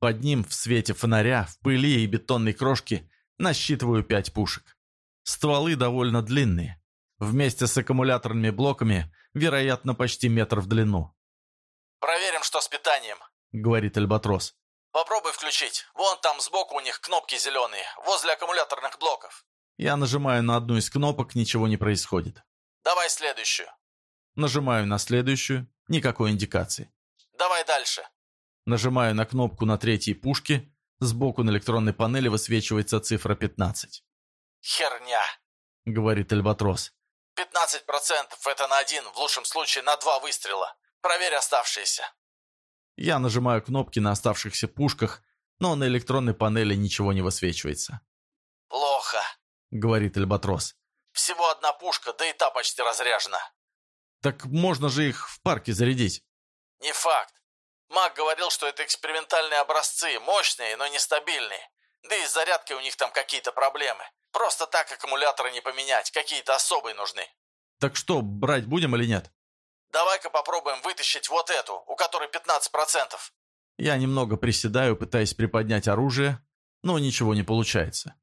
Под ним, в свете фонаря, в пыли и бетонной крошке, насчитываю пять пушек. Стволы довольно длинные. Вместе с аккумуляторными блоками, вероятно, почти метр в длину.
«Проверим, что с питанием», —
говорит Альбатрос.
«Попробуй включить. Вон там сбоку у них кнопки зеленые, возле аккумуляторных блоков».
Я нажимаю на одну из кнопок, ничего не происходит.
«Давай следующую».
Нажимаю на следующую, никакой индикации.
«Давай дальше».
Нажимаю на кнопку на третьей пушке, сбоку на электронной панели высвечивается цифра 15.
«Херня», —
говорит Альбатрос.
«15 процентов — это на один, в лучшем случае на два выстрела. Проверь оставшиеся».
Я нажимаю кнопки на оставшихся пушках, но на электронной панели ничего не высвечивается.
«Плохо», —
говорит Альбатрос.
«Всего одна пушка, да и та почти разряжена».
«Так можно же их в парке зарядить».
«Не факт. Мак говорил, что это экспериментальные образцы, мощные, но нестабильные. Да и с зарядкой у них там какие-то проблемы. Просто так аккумуляторы не поменять, какие-то особые нужны.
Так что, брать будем или нет?
Давай-ка попробуем вытащить вот эту, у которой 15%.
Я немного приседаю, пытаясь приподнять оружие, но ничего не получается.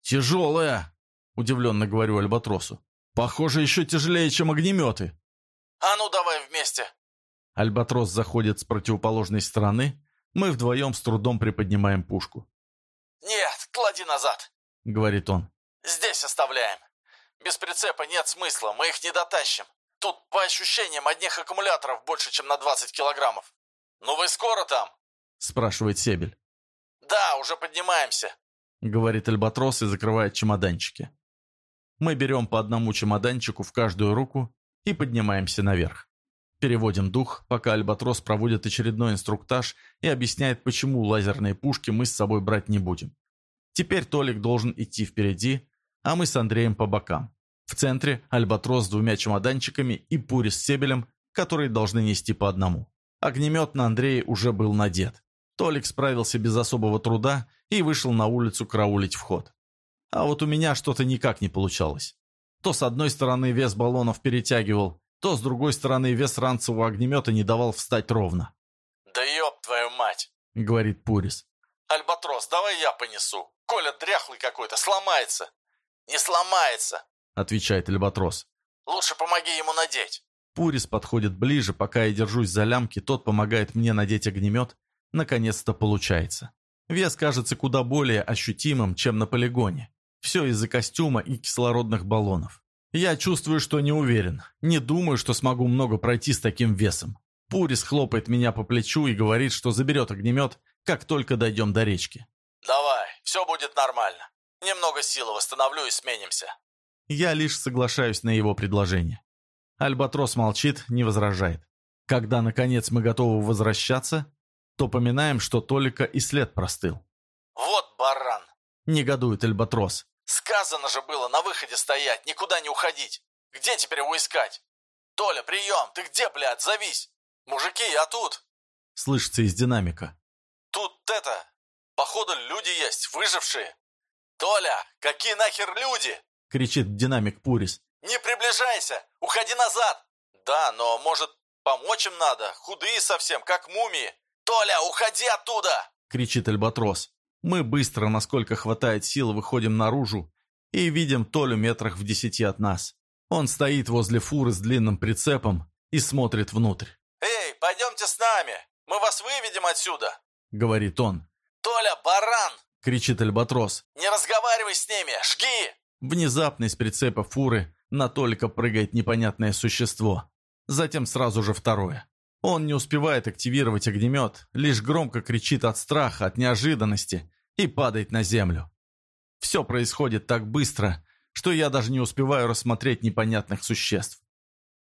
«Тяжелая!» – удивленно говорю Альбатросу. «Похоже, еще тяжелее, чем огнеметы».
«А ну, давай вместе!»
Альбатрос заходит с противоположной стороны, мы вдвоем с трудом приподнимаем пушку.
«Нет, клади назад!»
— говорит он.
«Здесь оставляем. Без прицепа нет смысла, мы их не дотащим. Тут, по ощущениям, одних аккумуляторов больше, чем на 20 килограммов. Ну вы скоро там?»
— спрашивает Себель.
«Да, уже поднимаемся», —
говорит Альбатрос и закрывает чемоданчики. Мы берем по одному чемоданчику в каждую руку и поднимаемся наверх. Переводим дух, пока Альбатрос проводит очередной инструктаж и объясняет, почему лазерные пушки мы с собой брать не будем. Теперь Толик должен идти впереди, а мы с Андреем по бокам. В центре Альбатрос с двумя чемоданчиками и Пури с Себелем, которые должны нести по одному. Огнемет на Андрее уже был надет. Толик справился без особого труда и вышел на улицу караулить вход. А вот у меня что-то никак не получалось. То с одной стороны вес баллонов перетягивал, то с другой стороны вес ранцевого огнемета не давал встать ровно.
«Да ёб твою мать!»
— говорит Пурис.
«Альбатрос, давай я понесу. Коля дряхлый какой-то, сломается». «Не сломается!»
— отвечает Альбатрос.
«Лучше помоги ему надеть».
Пурис подходит ближе, пока я держусь за лямки, тот помогает мне надеть огнемет. Наконец-то получается. Вес кажется куда более ощутимым, чем на полигоне. Все из-за костюма и кислородных баллонов. Я чувствую, что не уверен. Не думаю, что смогу много пройти с таким весом. Пурис хлопает меня по плечу и говорит, что заберет огнемет, как только дойдем до речки.
«Давай, все будет нормально. Немного силы восстановлю и сменимся».
Я лишь соглашаюсь на его предложение. Альбатрос молчит, не возражает. Когда, наконец, мы готовы возвращаться, то поминаем, что Толика и след простыл.
«Вот баран!»
— негодует Альбатрос.
«Сказано же было на выходе стоять, никуда не уходить. Где теперь его искать? Толя, прием! Ты где, блядь, завись! Мужики, я тут!»
Слышится из динамика.
«Тут это... Походу, люди есть, выжившие. Толя, какие нахер люди?»
Кричит динамик Пурис.
«Не приближайся! Уходи назад!» «Да, но, может, помочь им надо? Худые совсем, как мумии!» «Толя, уходи оттуда!»
кричит Альбатрос. Мы быстро, насколько хватает сил, выходим наружу и видим Толю метрах в десяти от нас. Он стоит возле фуры с длинным прицепом и смотрит внутрь.
«Эй, пойдемте с нами! Мы вас выведем отсюда!»
— говорит он.
«Толя, баран!»
— кричит Альбатрос.
«Не разговаривай с ними! Жги!»
Внезапно из прицепа фуры на Толика прыгает непонятное существо. Затем сразу же второе. Он не успевает активировать огнемет, лишь громко кричит от страха, от неожиданности и падает на землю. Все происходит так быстро, что я даже не успеваю рассмотреть непонятных существ.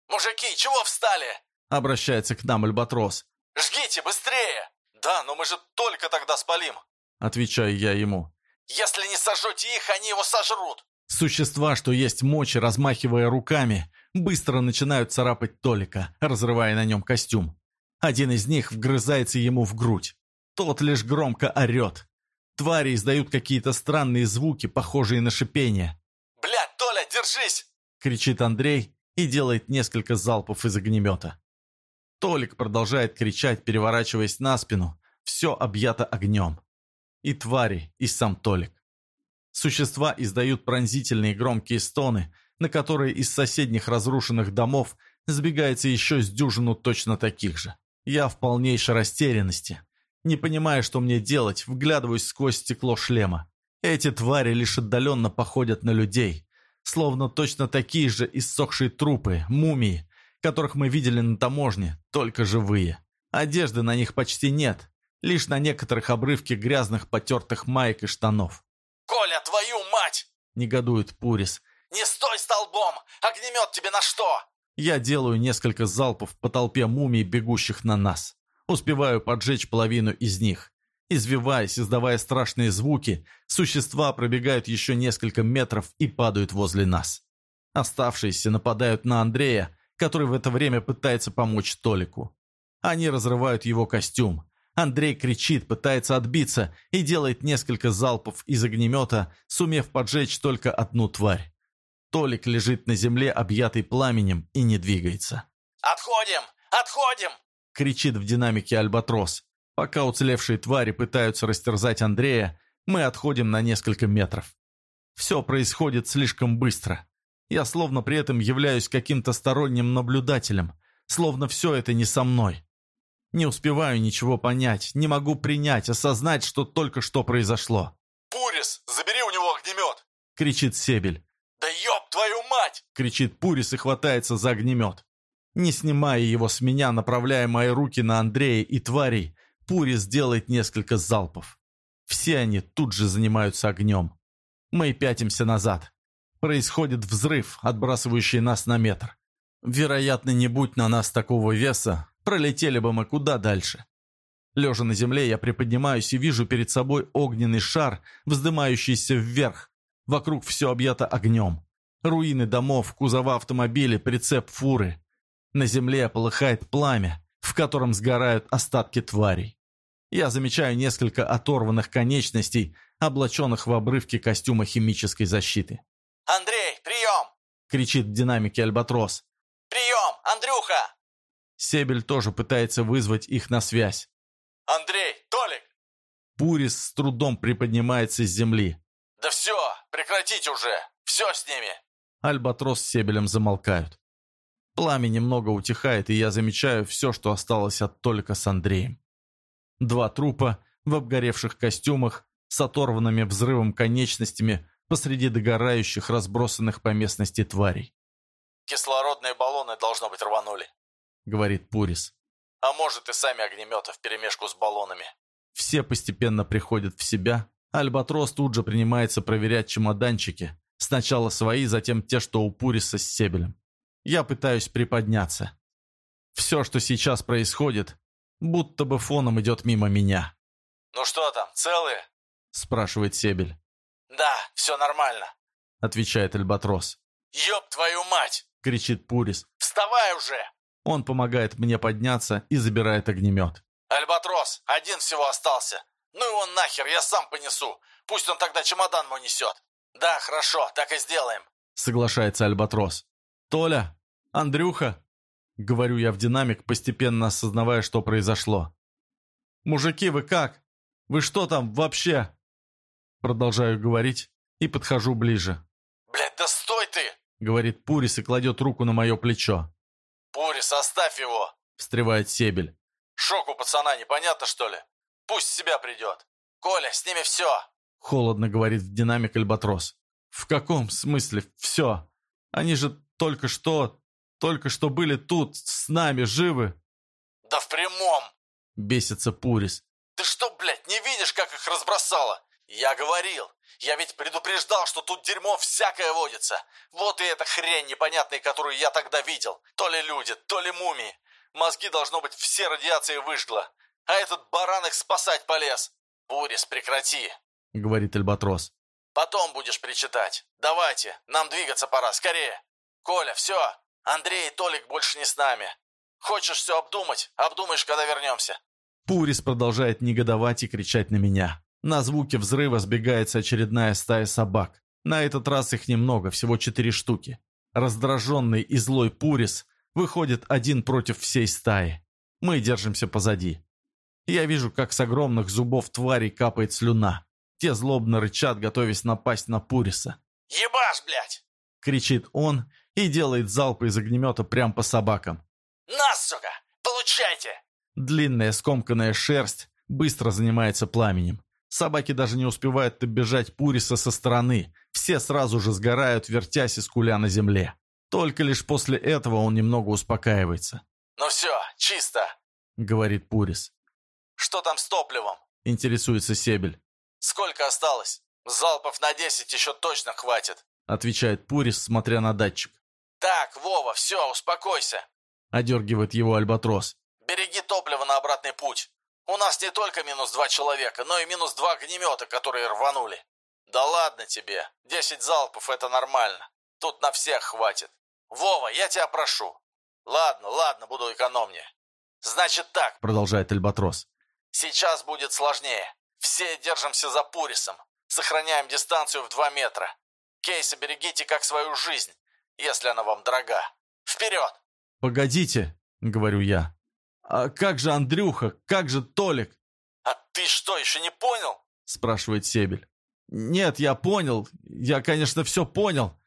«Мужики, чего встали?»
— обращается к нам Альбатрос.
«Жгите, быстрее!» «Да, но мы же только тогда спалим!»
— отвечаю я ему.
«Если не сожжете их, они его сожрут!»
Существа, что есть мочи, размахивая руками, быстро начинают царапать Толика, разрывая на нем костюм. Один из них вгрызается ему в грудь. Тот лишь громко орет. Твари издают какие-то странные звуки, похожие на шипение.
«Блядь, Толя, держись!»
— кричит Андрей и делает несколько залпов из огнемета. Толик продолжает кричать, переворачиваясь на спину. Все объято огнем. И твари, и сам Толик. Существа издают пронзительные громкие стоны, на которые из соседних разрушенных домов сбегается еще с дюжину точно таких же. Я в полнейшей растерянности. Не понимая, что мне делать, вглядываюсь сквозь стекло шлема. Эти твари лишь отдаленно походят на людей, словно точно такие же иссохшие трупы, мумии, которых мы видели на таможне, только живые. Одежды на них почти нет, лишь на некоторых обрывке грязных потертых маек и штанов. Негодует Пурис.
«Не стой столбом! Огнемет тебе на что?»
Я делаю несколько залпов по толпе мумий, бегущих на нас. Успеваю поджечь половину из них. Извиваясь, издавая страшные звуки, существа пробегают еще несколько метров и падают возле нас. Оставшиеся нападают на Андрея, который в это время пытается помочь Толику. Они разрывают его костюм, Андрей кричит, пытается отбиться и делает несколько залпов из огнемета, сумев поджечь только одну тварь. Толик лежит на земле, объятый пламенем, и не двигается.
«Отходим! Отходим!»
— кричит в динамике Альбатрос. Пока уцелевшие твари пытаются растерзать Андрея, мы отходим на несколько метров. Все происходит слишком быстро. Я словно при этом являюсь каким-то сторонним наблюдателем, словно все это не со мной. Не успеваю ничего понять, не могу принять, осознать, что только что произошло.
«Пурис, забери у него огнемет!»
— кричит Себель.
«Да ёб твою мать!»
— кричит Пурис и хватается за огнемет. Не снимая его с меня, направляя мои руки на Андрея и тварей, Пурис делает несколько залпов. Все они тут же занимаются огнем. Мы пятимся назад. Происходит взрыв, отбрасывающий нас на метр. Вероятно, не будь на нас такого веса, пролетели бы мы куда дальше. Лежа на земле, я приподнимаюсь и вижу перед собой огненный шар, вздымающийся вверх. Вокруг все объято огнем. Руины домов, кузова автомобиля, прицеп фуры. На земле полыхает пламя, в котором сгорают остатки тварей. Я замечаю несколько оторванных конечностей, облаченных в обрывки костюма химической защиты.
«Андрей, прием!»
— кричит в динамике Альбатрос.
«Прием, Андрюха!»
Себель тоже пытается вызвать их на связь.
«Андрей, Толик!»
Пурис с трудом приподнимается с земли.
«Да все, прекратите уже! Все с ними!»
Альбатрос с Себелем замолкают. Пламя немного утихает, и я замечаю все, что осталось от Толика с Андреем. Два трупа в обгоревших костюмах с оторванными взрывом конечностями посреди догорающих, разбросанных по местности тварей.
«Кислородные баллоны, должно быть, рванули», —
говорит Пурис.
«А может, и сами огнеметы вперемешку с баллонами».
Все постепенно приходят в себя. Альбатрос тут же принимается проверять чемоданчики. Сначала свои, затем те, что у Пуриса с Себелем. Я пытаюсь приподняться. Все, что сейчас происходит, будто бы фоном идет мимо меня.
«Ну что там, целые?»
– спрашивает Себель.
«Да, все нормально», –
отвечает Альбатрос.
«Ёб твою мать!»
– кричит Пурис.
«Вставай уже!»
Он помогает мне подняться и забирает огнемет.
«Альбатрос, один всего остался. Ну его нахер, я сам понесу. Пусть он тогда чемодан мой несет». «Да, хорошо, так и сделаем», —
соглашается Альбатрос. «Толя, Андрюха», — говорю я в динамик, постепенно осознавая, что произошло. «Мужики, вы как? Вы что там вообще?» Продолжаю говорить и подхожу ближе.
«Блядь, да стой ты!»
— говорит Пурис и кладет руку на мое плечо.
«Пурис, оставь его!»
— встревает Себель.
«Шок у пацана, непонятно что ли? Пусть себя придет. Коля, с ними все!»
Холодно говорит в динамик Альбатрос. «В каком смысле все? Они же только что, только что были тут, с нами, живы!»
«Да в прямом!»
Бесится Пурис.
«Ты что, блядь, не видишь, как их разбросало? Я говорил, я ведь предупреждал, что тут дерьмо всякое водится. Вот и эта хрень непонятная, которую я тогда видел. То ли люди, то ли мумии. Мозги, должно быть, все радиации выжгла. А этот баран их спасать полез. Пурис, прекрати!»
— говорит Альбатрос.
«Потом будешь причитать. Давайте, нам двигаться пора, скорее. Коля, все, Андрей и Толик больше не с нами. Хочешь все обдумать? Обдумаешь, когда вернемся».
Пурис продолжает негодовать и кричать на меня. На звуки взрыва сбегается очередная стая собак. На этот раз их немного, всего четыре штуки. Раздраженный и злой Пурис выходит один против всей стаи. Мы держимся позади. Я вижу, как с огромных зубов твари капает слюна. Те злобно рычат, готовясь напасть на Пуриса.
«Ебаш, блядь!»
— кричит он и делает залпы из огнемета прямо по собакам.
«Нас, сука! Получайте!»
Длинная скомканная шерсть быстро занимается пламенем. Собаки даже не успевают оббежать Пуриса со стороны. Все сразу же сгорают, вертясь из куля на земле. Только лишь после этого он немного успокаивается.
«Ну все, чисто!»
— говорит Пурис.
«Что там с топливом?»
— интересуется Себель.
«Сколько осталось? Залпов на десять еще точно хватит», —
отвечает Пурис, смотря на датчик.
«Так, Вова, все, успокойся», —
одергивает его Альбатрос.
«Береги топливо на обратный путь. У нас не только минус два человека, но и минус два огнемета, которые рванули. Да ладно тебе, десять залпов — это нормально. Тут на всех хватит. Вова, я тебя прошу. Ладно, ладно, буду экономнее. Значит так, —
продолжает Альбатрос.
Сейчас будет сложнее. Все держимся за Пурисом. Сохраняем дистанцию в два метра. Кейсы берегите как свою жизнь, если она вам дорога. Вперед!
«Погодите», — говорю я. «А как же Андрюха? Как же Толик?»
«А ты что, еще не понял?»
— спрашивает Себель. «Нет, я понял. Я, конечно, все понял.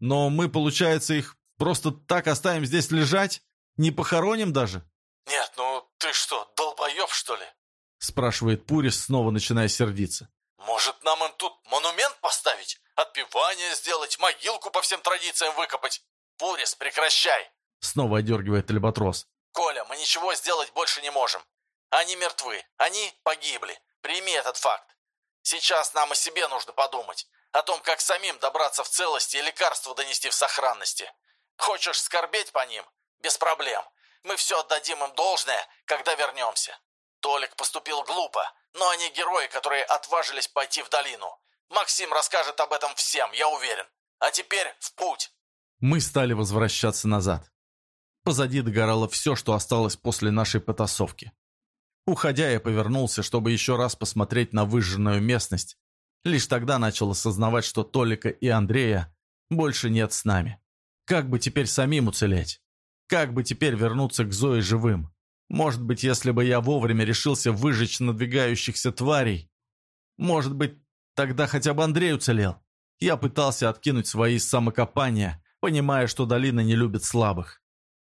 Но мы, получается, их просто так оставим здесь лежать? Не похороним даже?»
«Нет, ну ты что, долбоеб, что ли?»
— спрашивает Пурис, снова начиная сердиться.
«Может, нам им тут монумент поставить? Отпевание сделать, могилку по всем традициям выкопать? Пурис, прекращай!»
Снова одергивает Альбатрос.
«Коля, мы ничего сделать больше не можем. Они мертвы, они погибли. Прими этот факт. Сейчас нам о себе нужно подумать. О том, как самим добраться в целости и лекарство донести в сохранности. Хочешь скорбеть по ним? Без проблем. Мы все отдадим им должное, когда вернемся. Толик поступил глупо, но они герои, которые отважились пойти в долину. Максим расскажет об этом всем, я уверен. А теперь в путь!»
Мы стали возвращаться назад. Позади догорало все, что осталось после нашей потасовки. Уходя, я повернулся, чтобы еще раз посмотреть на выжженную местность. Лишь тогда начал осознавать, что Толика и Андрея больше нет с нами. Как бы теперь самим уцелеть? Как бы теперь вернуться к Зое живым? Может быть, если бы я вовремя решился выжечь надвигающихся тварей? Может быть, тогда хотя бы Андрей уцелел? Я пытался откинуть свои самокопания, понимая, что долина не любит слабых.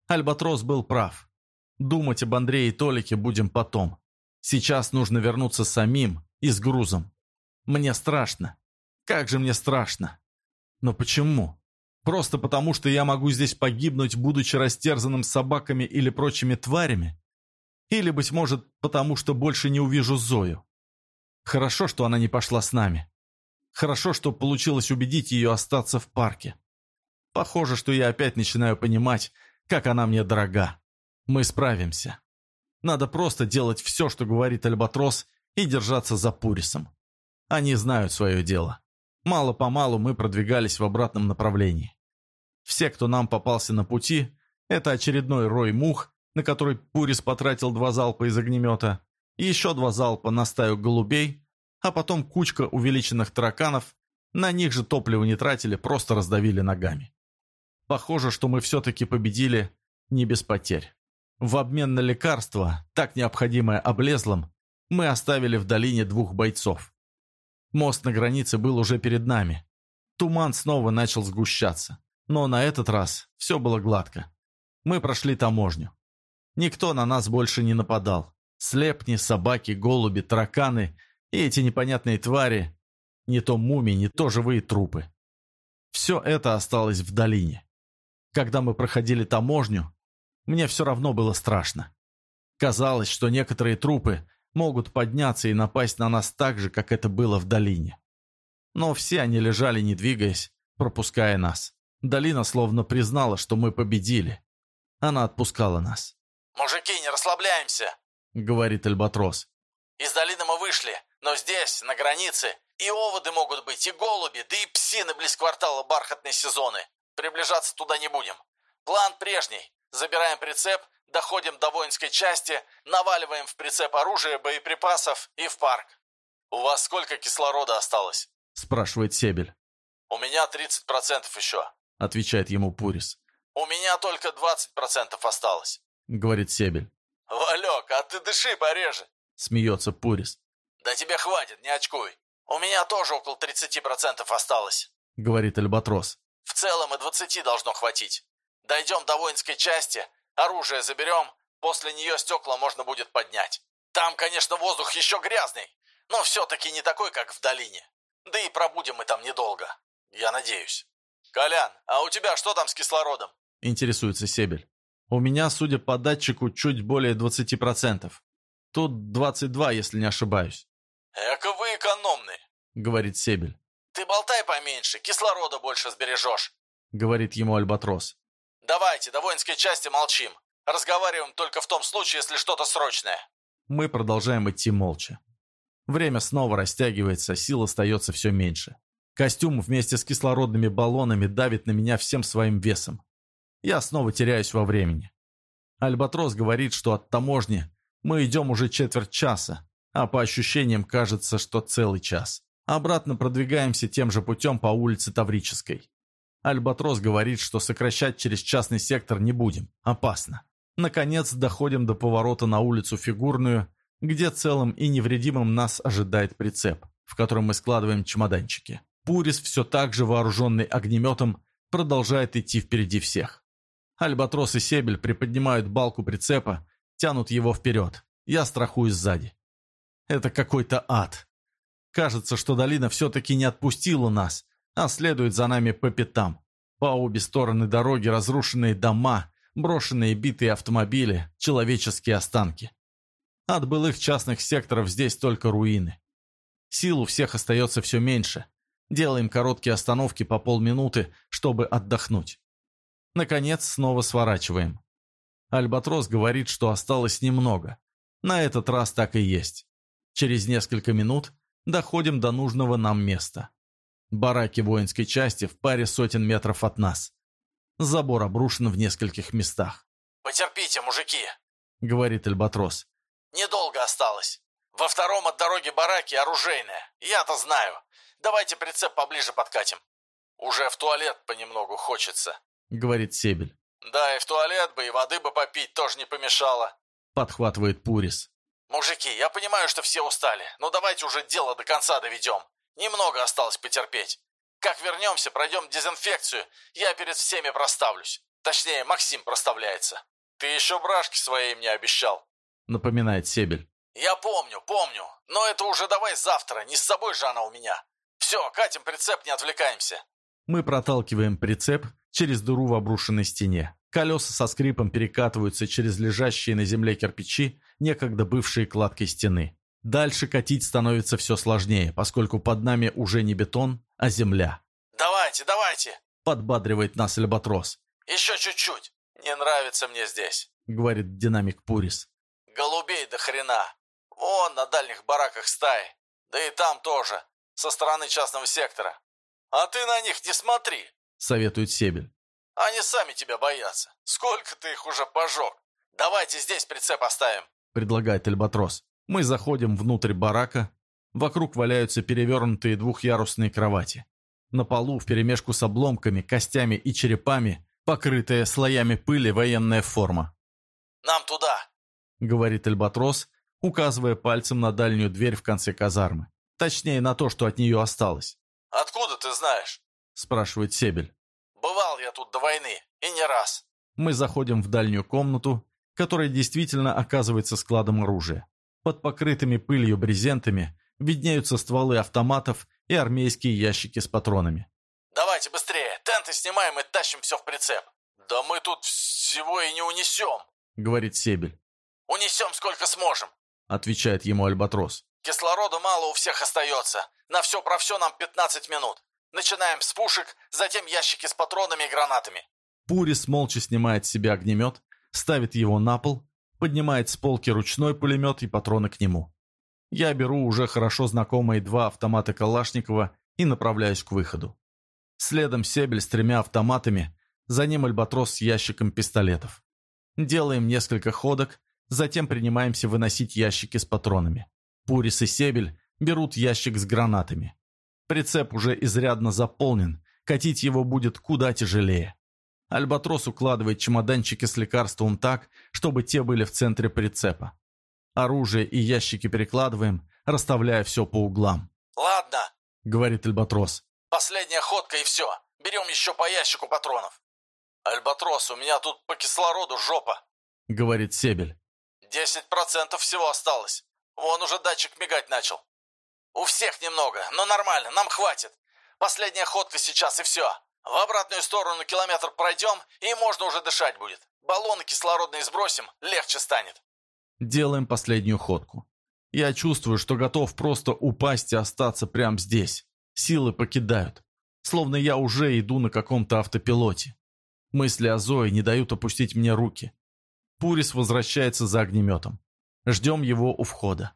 Альбатрос был прав. Думать об Андрее и Толике будем потом. Сейчас нужно вернуться самим и с грузом. Мне страшно. Как же мне страшно. Но почему? Просто потому, что я могу здесь погибнуть, будучи растерзанным собаками или прочими тварями? Или, быть может, потому что больше не увижу Зою? Хорошо, что она не пошла с нами. Хорошо, что получилось убедить ее остаться в парке. Похоже, что я опять начинаю понимать, как она мне дорога. Мы справимся. Надо просто делать все, что говорит Альбатрос, и держаться за Пурисом. Они знают свое дело. Мало-помалу мы продвигались в обратном направлении. Все, кто нам попался на пути, это очередной рой мух, на который Пурис потратил два залпа из огнемета, еще два залпа на стаю голубей, а потом кучка увеличенных тараканов, на них же топливо не тратили, просто раздавили ногами. Похоже, что мы все-таки победили не без потерь. В обмен на лекарство, так необходимое облезлым, мы оставили в долине двух бойцов. Мост на границе был уже перед нами. Туман снова начал сгущаться. Но на этот раз все было гладко. Мы прошли таможню. Никто на нас больше не нападал. Слепни, собаки, голуби, тараканы и эти непонятные твари, не то мумии, не то живые трупы. Все это осталось в долине. Когда мы проходили таможню, мне все равно было страшно. Казалось, что некоторые трупы могут подняться и напасть на нас так же, как это было в долине. Но все они лежали, не двигаясь, пропуская нас. Долина словно признала, что мы победили. Она отпускала нас.
«Мужики, не расслабляемся», —
говорит Альбатрос.
«Из долины мы вышли, но здесь, на границе, и оводы могут быть, и голуби, да и псины близ квартала бархатные сезоны. Приближаться туда не будем. План прежний. Забираем прицеп, доходим до воинской части, наваливаем в прицеп оружие, боеприпасов и в парк. «У вас сколько кислорода осталось?»
– спрашивает Себель.
«У меня 30% еще», –
отвечает ему Пурис.
«У меня только 20% осталось», –
говорит Себель.
«Валек, а ты дыши пореже», –
смеется Пурис.
«Да тебе хватит, не очкуй. У меня тоже около 30% осталось», —
говорит Альбатрос.
«В целом и 20 должно хватить. Дойдем до воинской части, оружие заберем, после нее стекла можно будет поднять. Там, конечно, воздух еще грязный, но все-таки не такой, как в долине. Да и пробудем мы там недолго, я надеюсь. Колян, а у тебя что там с кислородом?»
— интересуется Себель. «У меня, судя по датчику, чуть более 20%. Тут 22, если не ошибаюсь».
«Эка вы экономный», —
говорит Себель.
«Ты болтай поменьше, кислорода больше сбережешь», —
говорит ему Альбатрос.
«Давайте, до воинской части молчим. Разговариваем только в том случае, если что-то срочное».
Мы продолжаем идти молча. Время снова растягивается, сил остается все меньше. Костюм вместе с кислородными баллонами давит на меня всем своим весом. Я снова теряюсь во времени. Альбатрос говорит, что от таможни мы идем уже четверть часа, а по ощущениям кажется, что целый час. Обратно продвигаемся тем же путем по улице Таврической. Альбатрос говорит, что сокращать через частный сектор не будем. Опасно. Наконец доходим до поворота на улицу Фигурную, где целым и невредимым нас ожидает прицеп, в котором мы складываем чемоданчики. Пурис, все так же вооруженный огнеметом, продолжает идти впереди всех. Альбатрос и Себель приподнимают балку прицепа, тянут его вперед. Я страхуюсь сзади. Это какой-то ад. Кажется, что долина все-таки не отпустила нас, а следует за нами по пятам. По обе стороны дороги разрушенные дома, брошенные битые автомобили, человеческие останки. От былых частных секторов здесь только руины. Сил у всех остается все меньше. Делаем короткие остановки по полминуты, чтобы отдохнуть. Наконец, снова сворачиваем. Альбатрос говорит, что осталось немного. На этот раз так и есть. Через несколько минут доходим до нужного нам места. Бараки воинской части в паре сотен метров от нас. Забор обрушен в нескольких местах.
«Потерпите, мужики», —
говорит Альбатрос.
«Недолго осталось. Во втором от дороги бараки оружейная. Я-то знаю. Давайте прицеп поближе подкатим. Уже в туалет понемногу хочется», —
говорит Себель.
«Да, и в туалет бы, и воды бы попить тоже не помешало», —
подхватывает Пурис.
«Мужики, я понимаю, что все устали, но давайте уже дело до конца доведем. Немного осталось потерпеть. Как вернемся, пройдем дезинфекцию, я перед всеми проставлюсь. Точнее, Максим проставляется. Ты еще брашки своей мне обещал», —
напоминает Себель.
«Я помню, помню, но это уже давай завтра, не с собой же она у меня. Все, катим прицеп, не отвлекаемся».
Мы проталкиваем прицеп через дыру в обрушенной стене. Колеса со скрипом перекатываются через лежащие на земле кирпичи, некогда бывшие кладкой стены. Дальше катить становится все сложнее, поскольку под нами уже не бетон, а земля.
«Давайте, давайте!»
– подбадривает нас Альбатрос.
«Еще чуть-чуть. Не нравится мне здесь», –
говорит динамик Пурис.
«Голубей до хрена. Вон на дальних бараках стаи. Да и там тоже, со стороны частного сектора. А ты на них не смотри», –
советует Себель.
Они сами тебя боятся. Сколько ты их уже пожег? Давайте здесь прицеп оставим», —
предлагает Альбатрос. Мы заходим внутрь барака. Вокруг валяются перевернутые двухъярусные кровати. На полу, вперемешку с обломками, костями и черепами, покрытая слоями пыли военная форма.
«Нам туда», —
говорит Альбатрос, указывая пальцем на дальнюю дверь в конце казармы. Точнее, на то, что от нее осталось.
«Откуда ты знаешь?»
— спрашивает Себель.
Бывал я тут до войны, и не раз.
Мы заходим в дальнюю комнату, которая действительно оказывается складом оружия. Под покрытыми пылью брезентами виднеются стволы автоматов и армейские ящики с патронами.
«Давайте быстрее, тенты снимаем и тащим все в прицеп. Да мы тут всего и не унесем», —
говорит Себель.
«Унесем сколько сможем», —
отвечает ему Альбатрос.
«Кислорода мало у всех остается. На все про все нам 15 минут. Начинаем с пушек, затем ящики с патронами и гранатами.
Пурис молча снимает с себя огнемет, ставит его на пол, поднимает с полки ручной пулемет и патроны к нему. Я беру уже хорошо знакомые два автомата Калашникова и направляюсь к выходу. Следом Себель с тремя автоматами, за ним Альбатрос с ящиком пистолетов. Делаем несколько ходок, затем принимаемся выносить ящики с патронами. Пурис и Себель берут ящик с гранатами. Прицеп уже изрядно заполнен, катить его будет куда тяжелее. Альбатрос укладывает чемоданчики с лекарством так, чтобы те были в центре прицепа. Оружие и ящики перекладываем, расставляя все по углам.
«Ладно», —
говорит Альбатрос.
«Последняя ходка и все. Берем еще по ящику патронов». «Альбатрос, у меня тут по кислороду жопа», —
говорит Себель.
«Десять процентов всего осталось. Вон уже датчик мигать начал. «У всех немного, но нормально, нам хватит. Последняя ходка сейчас и все. В обратную сторону километр пройдем, и можно уже дышать будет. Баллоны кислородные сбросим, легче станет».
Делаем последнюю ходку. Я чувствую, что готов просто упасть и остаться прямо здесь. Силы покидают. Словно я уже иду на каком-то автопилоте. Мысли о Зое не дают опустить мне руки. Пурис возвращается за огнеметом. Ждем его у входа.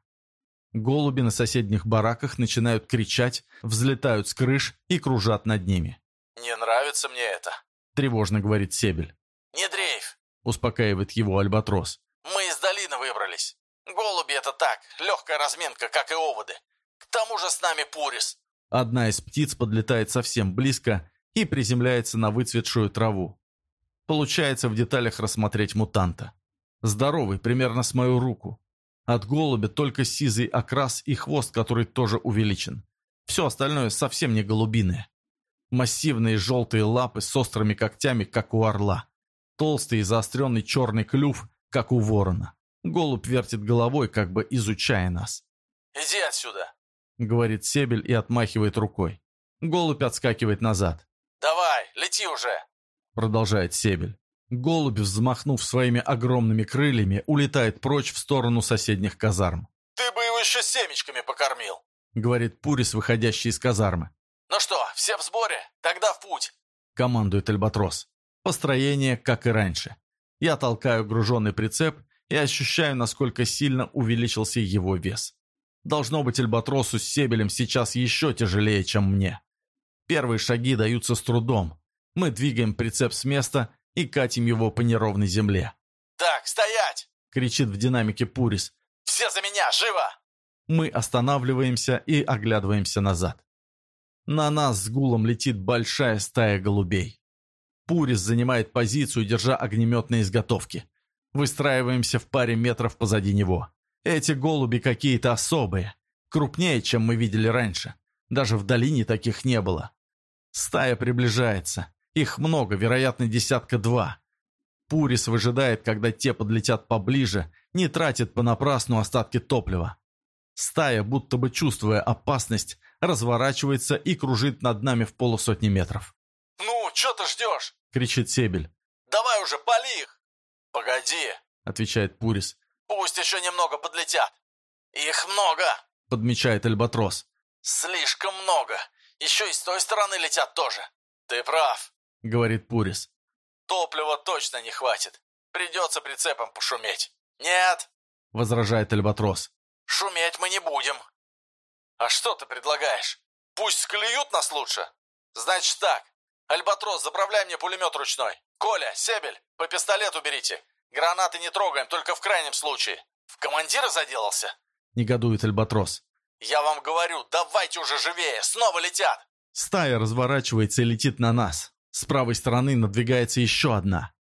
Голуби на соседних бараках начинают кричать, взлетают с крыш и кружат над ними.
«Не нравится мне это», —
тревожно говорит Себель.
«Не дрейф», —
успокаивает его Альбатрос.
«Мы из долины выбрались. Голуби — это так, легкая разминка, как и оводы. К тому же с нами Пурис».
Одна из птиц подлетает совсем близко и приземляется на выцветшую траву. Получается в деталях рассмотреть мутанта. Здоровый, примерно с мою руку. От голубя только сизый окрас и хвост, который тоже увеличен. Все остальное совсем не голубиное. Массивные желтые лапы с острыми когтями, как у орла. Толстый и заостренный черный клюв, как у ворона. Голубь вертит головой, как бы изучая нас.
«Иди отсюда!»
— говорит Себель и отмахивает рукой. Голубь отскакивает назад.
«Давай, лети уже!»
— продолжает Себель. Голубь, взмахнув своими огромными крыльями, улетает прочь в сторону соседних казарм.
«Ты бы его еще семечками покормил!»
— говорит Пурис, выходящий из казармы.
«Ну что, все в сборе? Тогда в путь!»
— командует Альбатрос. Построение, как и раньше. Я толкаю груженный прицеп и ощущаю, насколько сильно увеличился его вес. Должно быть, Альбатросу с Себелем сейчас еще тяжелее, чем мне. Первые шаги даются с трудом. Мы двигаем прицеп с места и катим его по неровной земле.
«Так, стоять!»
— кричит в динамике Пурис.
«Все за меня, живо!»
Мы останавливаемся и оглядываемся назад. На нас с гулом летит большая стая голубей. Пурис занимает позицию, держа огнемет на изготовке. Выстраиваемся в паре метров позади него. Эти голуби какие-то особые, крупнее, чем мы видели раньше. Даже в долине таких не было. Стая приближается. Их много, вероятно, десятка два. Пурис выжидает, когда те подлетят поближе, не тратит понапрасну остатки топлива. Стая, будто бы чувствуя опасность, разворачивается и кружит над нами в полусотни метров.
«Ну, что ты ждешь?»
— кричит Себель.
«Давай уже, пали их!» «Погоди!»
— отвечает Пурис.
«Пусть еще немного подлетят!» «Их много!»
— подмечает Альбатрос.
«Слишком много! Еще и с той стороны летят тоже!» «Ты прав!»
— говорит Пурис.
«Топлива точно не хватит. Придется прицепом пошуметь». «Нет!»
— возражает Альбатрос.
«Шуметь мы не будем». «А что ты предлагаешь? Пусть склюют нас лучше?» «Значит так. Альбатрос, заправляй мне пулемет ручной. Коля, Себель, по пистолету берите. Гранаты не трогаем, только в крайнем случае. В командира заделался?»
Негодует Альбатрос.
«Я вам говорю, давайте уже живее, снова летят!»
Стая разворачивается и летит на нас. С правой стороны надвигается еще одна.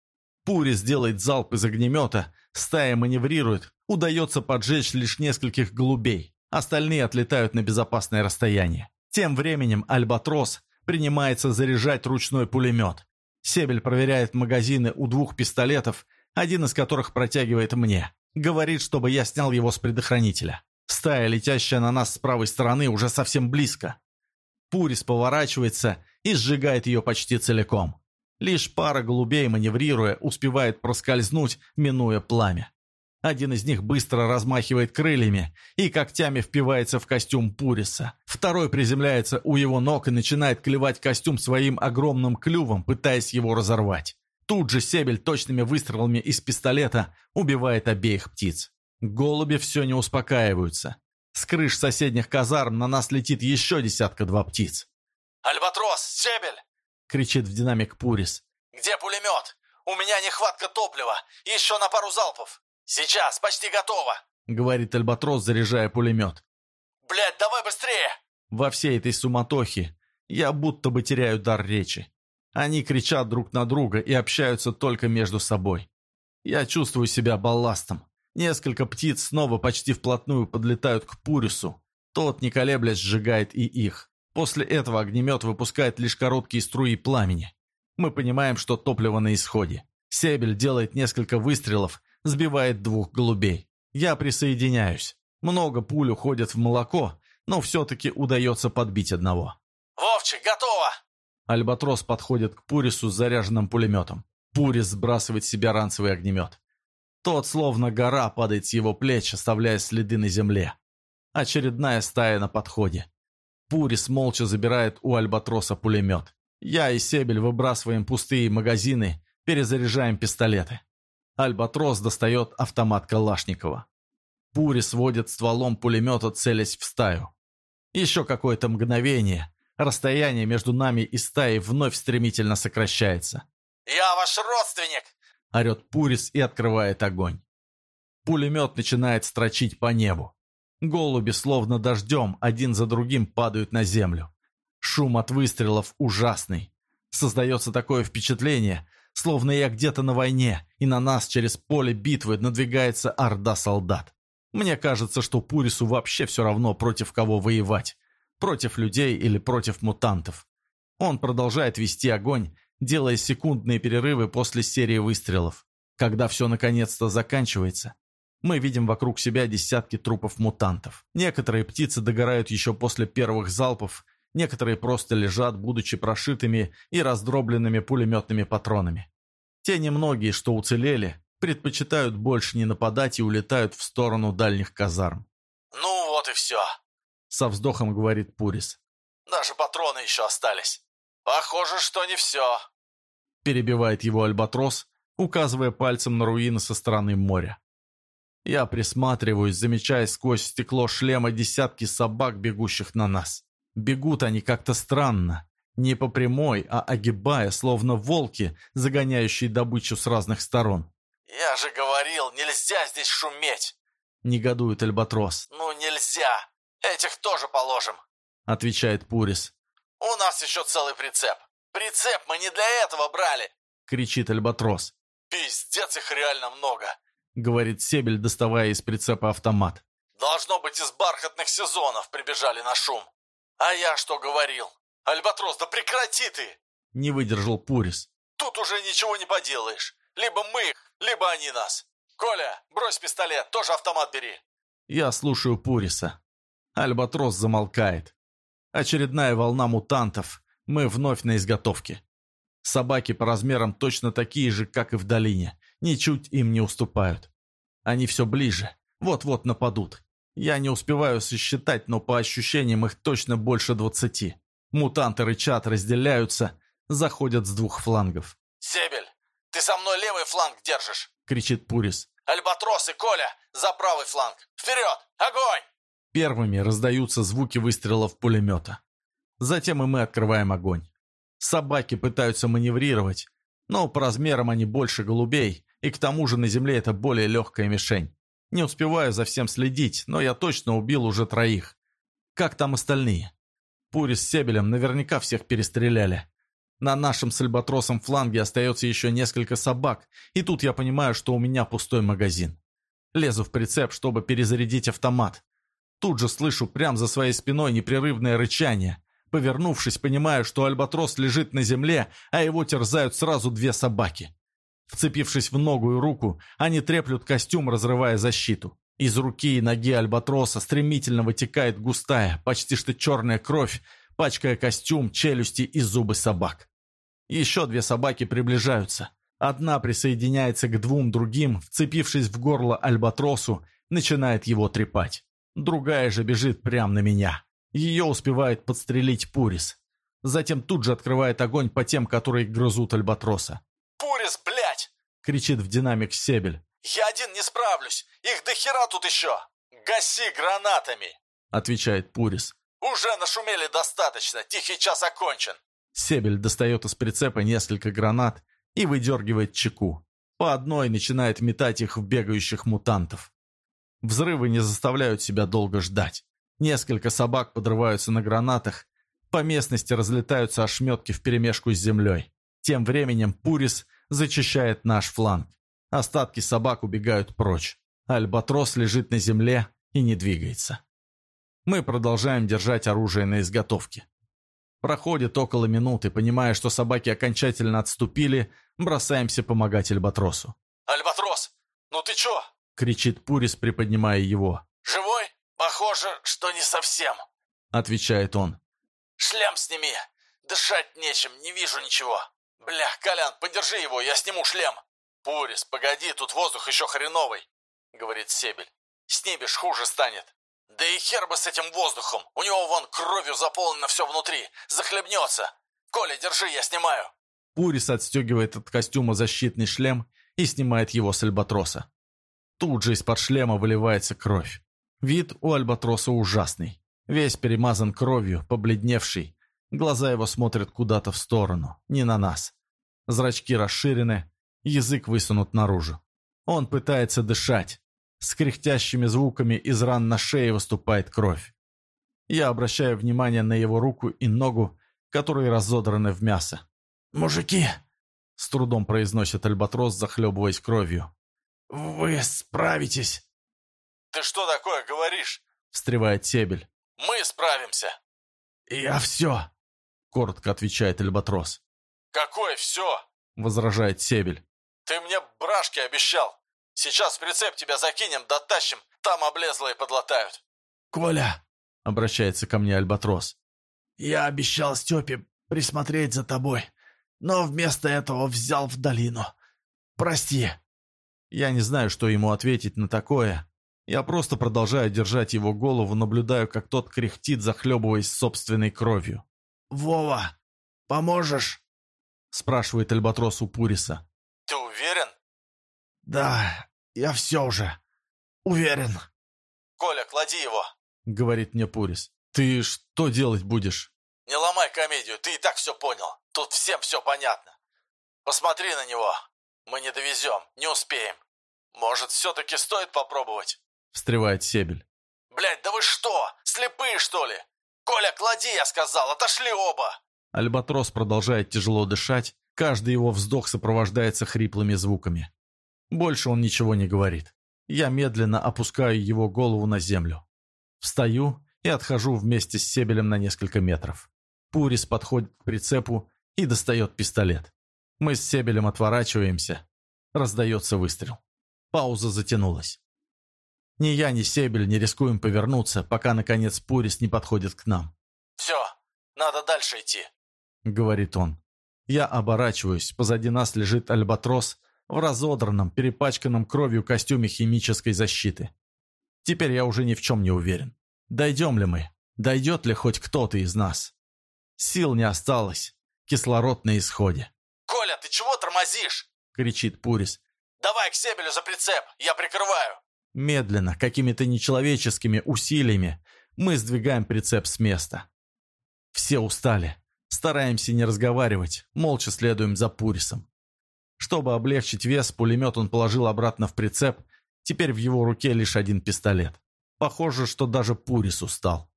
Пурис делает залп из огнемета, стая маневрирует, удается поджечь лишь нескольких голубей. Остальные отлетают на безопасное расстояние. Тем временем Альбатрос принимается заряжать ручной пулемет. Себель проверяет магазины у двух пистолетов, один из которых протягивает мне. Говорит, чтобы я снял его с предохранителя. Стая, летящая на нас с правой стороны, уже совсем близко. Пурис поворачивается и сжигает ее почти целиком. Лишь пара голубей, маневрируя, успевает проскользнуть, минуя пламя. Один из них быстро размахивает крыльями и когтями впивается в костюм Пуриса. Второй приземляется у его ног и начинает клевать костюм своим огромным клювом, пытаясь его разорвать. Тут же Себель точными выстрелами из пистолета убивает обеих птиц. Голуби все не успокаиваются. С крыш соседних казарм на нас летит еще десятка-два птиц.
«Альбатрос! Себель!»
— кричит в динамик Пурис.
«Где пулемет? У меня нехватка топлива. Еще на пару залпов. Сейчас, почти готово!»
— говорит Альбатрос, заряжая пулемет.
«Блядь, давай быстрее!»
Во всей этой суматохе я будто бы теряю дар речи. Они кричат друг на друга и общаются только между собой. Я чувствую себя балластом. Несколько птиц снова почти вплотную подлетают к Пурису. Тот, не колеблясь, сжигает и их. После этого огнемет выпускает лишь короткие струи пламени. Мы понимаем, что топливо на исходе. Себель делает несколько выстрелов, сбивает двух голубей. Я присоединяюсь. Много пуль уходят в молоко, но все-таки удается подбить одного.
«Вовчик, готово!»
Альбатрос подходит к Пурису с заряженным пулеметом. Пурис сбрасывает с себя ранцевый огнемет. Тот, словно гора, падает с его плеч, оставляя следы на земле. Очередная стая на подходе. Пурис молча забирает у Альбатроса пулемет. Я и Себель выбрасываем пустые магазины, перезаряжаем пистолеты. Альбатрос достает автомат Калашникова. Пури сводит стволом пулемета, целясь в стаю. Еще какое-то мгновение. Расстояние между нами и стаей вновь стремительно сокращается.
«Я ваш родственник!»
– орет Пурис и открывает огонь. Пулемет начинает строчить по небу. Голуби, словно дождем, один за другим падают на землю. Шум от выстрелов ужасный. Создается такое впечатление, словно я где-то на войне, и на нас через поле битвы надвигается орда солдат. Мне кажется, что Пурису вообще все равно, против кого воевать. Против людей или против мутантов. Он продолжает вести огонь, делая секундные перерывы после серии выстрелов. Когда все наконец-то заканчивается, мы видим вокруг себя десятки трупов мутантов. Некоторые птицы догорают еще после первых залпов, некоторые просто лежат, будучи прошитыми и раздробленными пулеметными патронами. Те немногие, что уцелели, предпочитают больше не нападать и улетают в сторону дальних казарм.
«Ну вот и все», —
со вздохом говорит Пурис.
«Даже патроны еще остались. Похоже, что не все».
Перебивает его альбатрос, указывая пальцем на руины со стороны моря. Я присматриваюсь, замечая сквозь стекло шлема десятки собак, бегущих на нас. Бегут они как-то странно, не по прямой, а огибая, словно волки, загоняющие добычу с разных сторон.
«Я же говорил, нельзя здесь шуметь!»
— негодует Альбатрос.
«Ну нельзя! Этих тоже положим!»
— отвечает Пурис.
«У нас еще целый прицеп! Прицеп мы не для этого брали!»
— кричит Альбатрос.
«Пиздец, их реально много!»
— говорит Себель, доставая из прицепа автомат.
«Должно быть, из бархатных сезонов прибежали на шум. А я что говорил? Альбатрос, да прекрати ты!»
Не выдержал Пурис.
«Тут уже ничего не поделаешь. Либо мы их, либо они нас. Коля, брось пистолет, тоже автомат бери».
Я слушаю Пуриса. Альбатрос замолкает. Очередная волна мутантов. Мы вновь на изготовке. Собаки по размерам точно такие же, как и в долине. Ничуть им не уступают. Они все ближе. Вот-вот нападут. Я не успеваю сосчитать, но по ощущениям их точно больше двадцати. Мутанты рычат, разделяются, заходят с двух флангов.
«Себель, ты со мной левый фланг держишь!»
— кричит Пурис.
«Альбатрос и Коля за правый фланг! Вперед! Огонь!»
Первыми раздаются звуки выстрелов пулемета. Затем и мы открываем огонь. Собаки пытаются маневрировать, но по размерам они больше голубей, и к тому же на земле это более легкая мишень. Не успеваю за всем следить, но я точно убил уже троих. Как там остальные? Пури с Себелем наверняка всех перестреляли. На нашем с Альбатросом фланге остается еще несколько собак, и тут я понимаю, что у меня пустой магазин. Лезу в прицеп, чтобы перезарядить автомат. Тут же слышу прямо за своей спиной непрерывное рычание. Повернувшись, понимаю, что Альбатрос лежит на земле, а его терзают сразу две собаки. Вцепившись в ногу и руку, они треплют костюм, разрывая защиту. Из руки и ноги Альбатроса стремительно вытекает густая, почти что черная кровь, пачкая костюм, челюсти и зубы собак. Еще две собаки приближаются. Одна присоединяется к двум другим, вцепившись в горло Альбатросу, начинает его трепать. Другая же бежит прямо на меня. Ее успевает подстрелить Пурис. Затем тут же открывает огонь по тем, которые грызут Альбатроса.
«Пурис, блядь!»
— кричит в динамик Себель.
«Я один не справлюсь! Их до хера тут еще! Гаси гранатами!»
— отвечает Пурис.
«Уже нашумели достаточно, тихий час окончен!»
Себель достает из прицепа несколько гранат и выдергивает чеку. По одной начинает метать их в бегающих мутантов. Взрывы не заставляют себя долго ждать. Несколько собак подрываются на гранатах. По местности разлетаются ошметки вперемешку с землей. Тем временем Пурис зачищает наш фланг. Остатки собак убегают прочь. Альбатрос лежит на земле и не двигается. Мы продолжаем держать оружие на изготовке. Проходит около минуты, понимая, что собаки окончательно отступили, бросаемся помогать Альбатросу.
«Альбатрос, ну ты чё?»
— кричит Пурис, приподнимая его.
«Живой? Похоже, что не совсем», —
отвечает он.
«Шлем сними. Дышать нечем, не вижу ничего. Бля, Колян, подержи его, я сниму шлем». «Пурис, погоди, тут воздух еще хреновый», — говорит Себель. «Снимешь, хуже станет». «Да и хер бы с этим воздухом! У него вон кровью заполнено все внутри! Захлебнется! Коля, держи, я снимаю!»
Пурис отстегивает от костюма защитный шлем и снимает его с альбатроса. Тут же из-под шлема выливается кровь. Вид у альбатроса ужасный. Весь перемазан кровью, побледневший. Глаза его смотрят куда-то в сторону, не на нас. Зрачки расширены, язык высунут наружу. Он пытается дышать, с кряхтящими звуками из ран на шее выступает кровь. Я обращаю внимание на его руку и ногу, которые разодраны в мясо. «Мужики!» — с трудом произносит Альбатрос, захлебываясь кровью. «Вы справитесь!»
«Ты что такое говоришь?»
— встревает Себель.
«Мы справимся!»
«Я все!» — коротко отвечает Альбатрос.
«Какое все?»
— возражает Себель.
«Ты мне брашки обещал! Сейчас прицеп тебя закинем, дотащим, там облезлые подлатают».
«Коля!» — обращается ко мне Альбатрос. «Я обещал Степе присмотреть за тобой, но вместо этого взял в долину. Прости». Я не знаю, что ему ответить на такое. Я просто продолжаю держать его голову, наблюдаю, как тот кряхтит, захлебываясь собственной кровью. «Вова, поможешь?» — спрашивает Альбатрос у Пуриса.
«Ты уверен?»
«Да, я все уже уверен».
«Коля, клади его», —
говорит мне Пурис. «Ты что делать будешь?»
«Не ломай комедию, ты и так все понял. Тут всем все понятно. Посмотри на него. Мы не довезем, не успеем. Может, все-таки стоит попробовать?»
Встревает Себель.
«Блядь, да вы что, слепые, что ли? Коля, клади, я сказал, отошли оба!»
Альбатрос продолжает тяжело дышать, каждый его вздох сопровождается хриплыми звуками. Больше он ничего не говорит. Я медленно опускаю его голову на землю. Встаю и отхожу вместе с Себелем на несколько метров. Пурис подходит к прицепу и достает пистолет. Мы с Себелем отворачиваемся. Раздается выстрел. Пауза затянулась. Ни я, ни Себель не рискуем повернуться, пока, наконец, Пурис не подходит к нам.
«Все, надо дальше идти», —
говорит он. Я оборачиваюсь, позади нас лежит альбатрос в разодранном, перепачканном кровью костюме химической защиты. Теперь я уже ни в чем не уверен. Дойдем ли мы? Дойдет ли хоть кто-то из нас? Сил не осталось. Кислород на исходе.
«Коля, ты чего тормозишь?»
— кричит Пурис.
«Давай к Себелю за прицеп, я прикрываю».
Медленно, какими-то нечеловеческими усилиями, мы сдвигаем прицеп с места. Все устали. Стараемся не разговаривать, молча следуем за Пурисом. Чтобы облегчить вес, пулемет он положил обратно в прицеп, теперь в его руке лишь один пистолет. Похоже, что даже Пурис устал.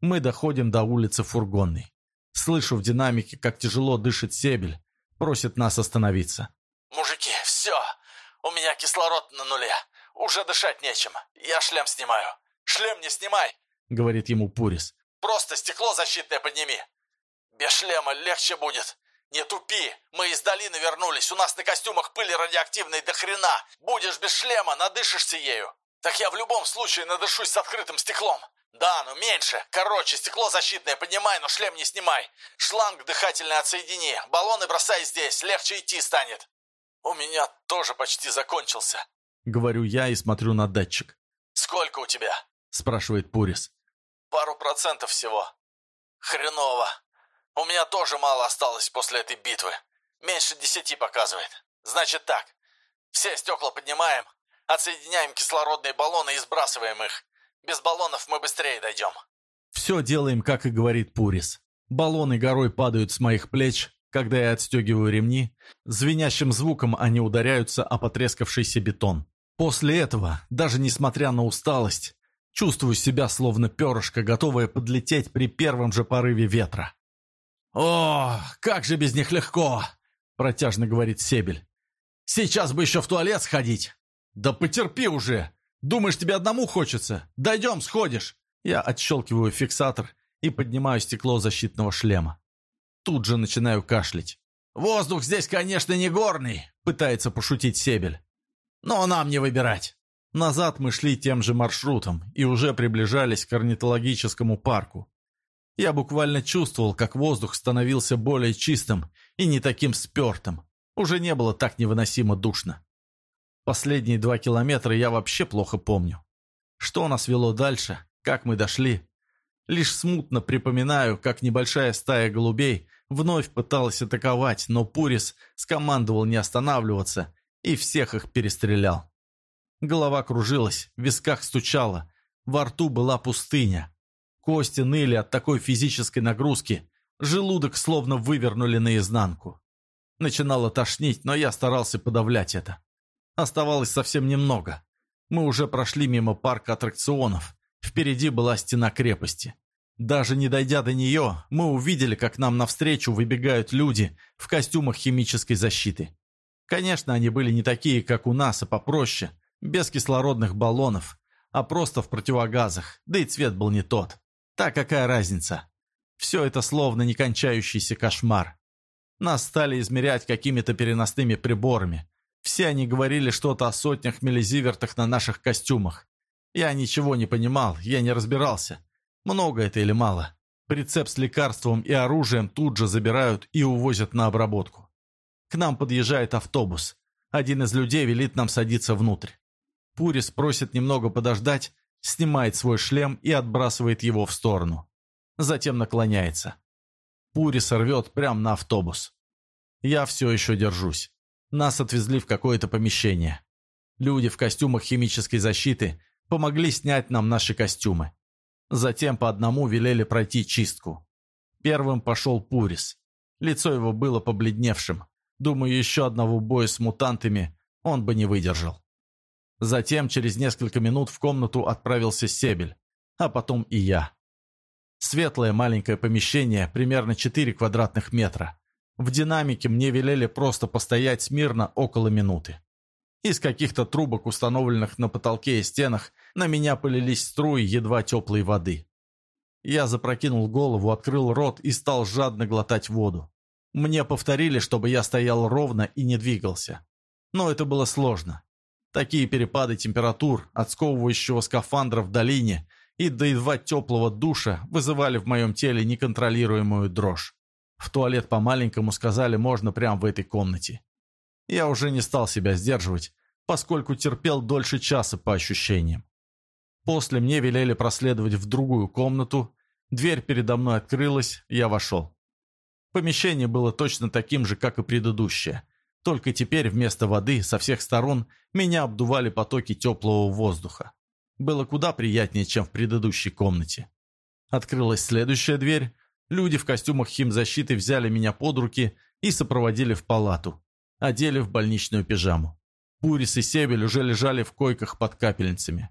Мы доходим до улицы Фургонной. Слышу в динамике, как тяжело дышит Себель, просит нас остановиться.
«Мужики, все, у меня кислород на нуле. Уже дышать нечем. Я шлем снимаю. Шлем не снимай!»
— говорит ему Пурис.
«Просто стекло защитное подними. Без шлема легче будет. Не тупи. Мы из долины вернулись. У нас на костюмах пыли радиоактивной до хрена. Будешь без шлема, надышишься ею. Так я в любом случае надышусь с открытым стеклом. Да, ну меньше. Короче, стекло защитное поднимай, но шлем не снимай. Шланг дыхательный отсоедини. Баллоны бросай здесь. Легче идти станет. У меня тоже почти закончился.
Говорю я и смотрю на датчик.
«Сколько у тебя?»
– спрашивает Пурис.
«Пару процентов всего. Хреново. У меня тоже мало осталось после этой битвы. Меньше десяти показывает. Значит так. Все стекла поднимаем, отсоединяем кислородные баллоны и сбрасываем их. Без баллонов мы быстрее дойдем».
Все делаем, как и говорит Пурис. Баллоны горой падают с моих плеч, когда я отстегиваю ремни. Звенящим звуком они ударяются о потрескавшийся бетон. После этого, даже несмотря на усталость, чувствую себя словно перышко, готовое подлететь при первом же порыве ветра. «О, как же без них легко!» – протяжно говорит Себель. «Сейчас бы еще в туалет сходить!» «Да потерпи уже! Думаешь, тебе одному хочется? Дойдем, сходишь!» Я отщелкиваю фиксатор и поднимаю стекло защитного шлема. Тут же начинаю кашлять. «Воздух здесь, конечно, не горный», — пытается пошутить Себель. Но нам не выбирать. Назад мы шли тем же маршрутом и уже приближались к орнитологическому парку. Я буквально чувствовал, как воздух становился более чистым и не таким спертым. Уже не было так невыносимо душно. Последние два километра я вообще плохо помню. Что нас вело дальше, как мы дошли. Лишь смутно припоминаю, как небольшая стая голубей вновь пыталась атаковать, но Пурис скомандовал не останавливаться и всех их перестрелял. Голова кружилась, в висках стучала, во рту была пустыня. Кости ныли от такой физической нагрузки, желудок словно вывернули наизнанку. Начинало тошнить, но я старался подавлять это. Оставалось совсем немного. Мы уже прошли мимо парка аттракционов. Впереди была стена крепости. Даже не дойдя до нее, мы увидели, как нам навстречу выбегают люди в костюмах химической защиты. Конечно, они были не такие, как у нас, а попроще, без кислородных баллонов, а просто в противогазах, да и цвет был не тот. Так какая разница? Все это словно некончающийся кошмар. Нас стали измерять какими-то переносными приборами. Все они говорили что-то о сотнях миллизивертах на наших костюмах. Я ничего не понимал, я не разбирался. Много это или мало? Прицеп с лекарством и оружием тут же забирают и увозят на обработку. К нам подъезжает автобус. Один из людей велит нам садиться внутрь. Пурис просит немного подождать, снимает свой шлем и отбрасывает его в сторону. Затем наклоняется. Пурис рвет прямо на автобус. Я все еще держусь. Нас отвезли в какое-то помещение. Люди в костюмах химической защиты помогли снять нам наши костюмы. Затем по одному велели пройти чистку. Первым пошел Пурис. Лицо его было побледневшим. Думаю, еще одного боя с мутантами он бы не выдержал. Затем через несколько минут в комнату отправился Себель, а потом и я. Светлое маленькое помещение, примерно 4 квадратных метра. В динамике мне велели просто постоять смирно около минуты. Из каких-то трубок, установленных на потолке и стенах, на меня полились струи едва теплой воды. Я запрокинул голову, открыл рот и стал жадно глотать воду. Мне повторили, чтобы я стоял ровно и не двигался. Но это было сложно. Такие перепады температур от сковывающего скафандра в долине и до едва теплого душа вызывали в моем теле неконтролируемую дрожь. В туалет по-маленькому сказали можно прямо в этой комнате. Я уже не стал себя сдерживать, поскольку терпел дольше часа по ощущениям. После мне велели проследовать в другую комнату, дверь передо мной открылась, я вошел. Помещение было точно таким же, как и предыдущее, только теперь вместо воды со всех сторон меня обдували потоки теплого воздуха. Было куда приятнее, чем в предыдущей комнате. Открылась следующая дверь, люди в костюмах химзащиты взяли меня под руки и сопроводили в палату, одели в больничную пижаму. Пурис и Себель уже лежали в койках под капельницами.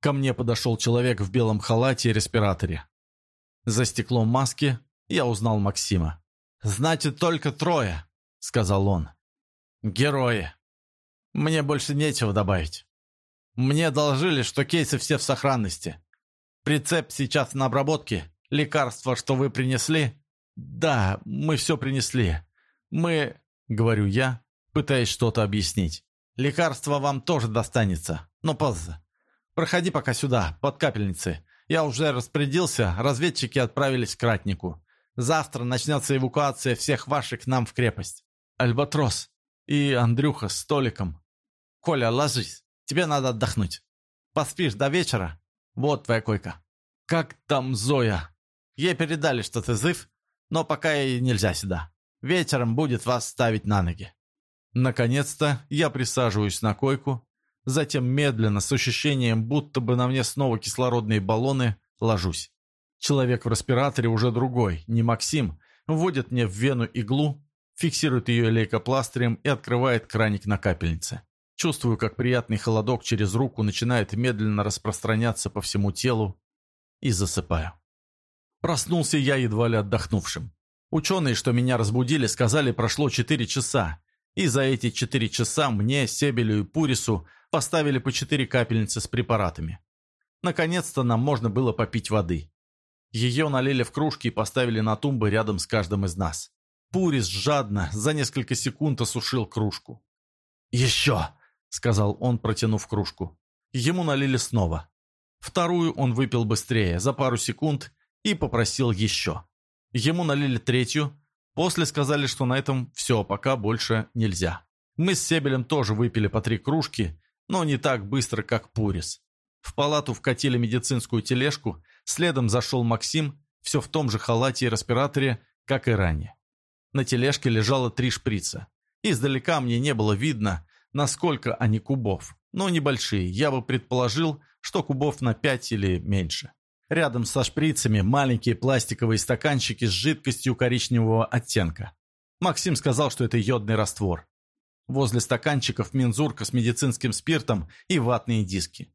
Ко мне подошел человек в белом халате и респираторе. За стеклом маски я узнал Максима. «Значит, только трое», — сказал он. «Герои. Мне больше нечего добавить. Мне доложили, что кейсы все в сохранности. Прицеп сейчас на обработке. Лекарства, что вы принесли?» «Да, мы все принесли. Мы...» — говорю я, пытаясь что-то объяснить. Лекарство вам тоже достанется, но позже. Проходи пока сюда, под капельницы. Я уже распорядился, разведчики отправились к ратнику. Завтра начнется эвакуация всех ваших к нам в крепость. Альбатрос и Андрюха с столиком. Коля, ложись, тебе надо отдохнуть. Поспишь до вечера? Вот твоя койка. Как там Зоя? Ей передали, что ты жив, но пока ей нельзя сюда. Вечером будет вас ставить на ноги. Наконец-то я присаживаюсь на койку, затем медленно, с ощущением, будто бы на мне снова кислородные баллоны, ложусь. Человек в респираторе уже другой, не Максим, вводит мне в вену иглу, фиксирует ее лейкопластырем и открывает краник на капельнице. Чувствую, как приятный холодок через руку начинает медленно распространяться по всему телу и засыпаю. Проснулся я едва ли отдохнувшим. Ученые, что меня разбудили, сказали, прошло 4 часа, и за эти четыре часа мне, Себелю и Пурису поставили по четыре капельницы с препаратами. Наконец-то нам можно было попить воды. Ее налили в кружки и поставили на тумбы рядом с каждым из нас. Пурис жадно за несколько секунд осушил кружку. «Еще!» — сказал он, протянув кружку. Ему налили снова. Вторую он выпил быстрее, за пару секунд, и попросил еще. Ему налили третью, После сказали, что на этом все, пока больше нельзя. Мы с Себелем тоже выпили по три кружки, но не так быстро, как Пурис. В палату вкатили медицинскую тележку, следом зашел Максим, все в том же халате и респираторе, как и ранее. На тележке лежало три шприца. Издалека мне не было видно, насколько они кубов, но небольшие, я бы предположил, что кубов на пять или меньше. Рядом со шприцами маленькие пластиковые стаканчики с жидкостью коричневого оттенка. Максим сказал, что это йодный раствор. Возле стаканчиков мензурка с медицинским спиртом и ватные диски.